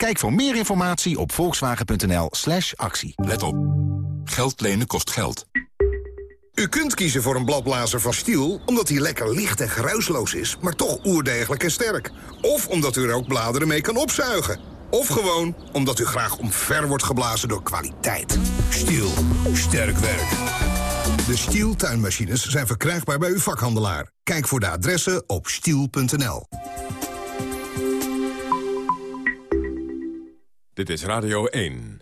Kijk voor meer informatie op volkswagen.nl slash actie. Let op. Geld lenen kost geld. U kunt kiezen voor een bladblazer van Stiel omdat hij lekker licht en geruisloos is... maar toch oerdegelijk en sterk. Of omdat u er ook bladeren mee kan opzuigen. Of gewoon omdat u graag omver wordt geblazen door kwaliteit. Stiel. Sterk werk. De Stiel tuinmachines zijn verkrijgbaar bij uw vakhandelaar. Kijk voor de adressen op stiel.nl. Dit is Radio 1.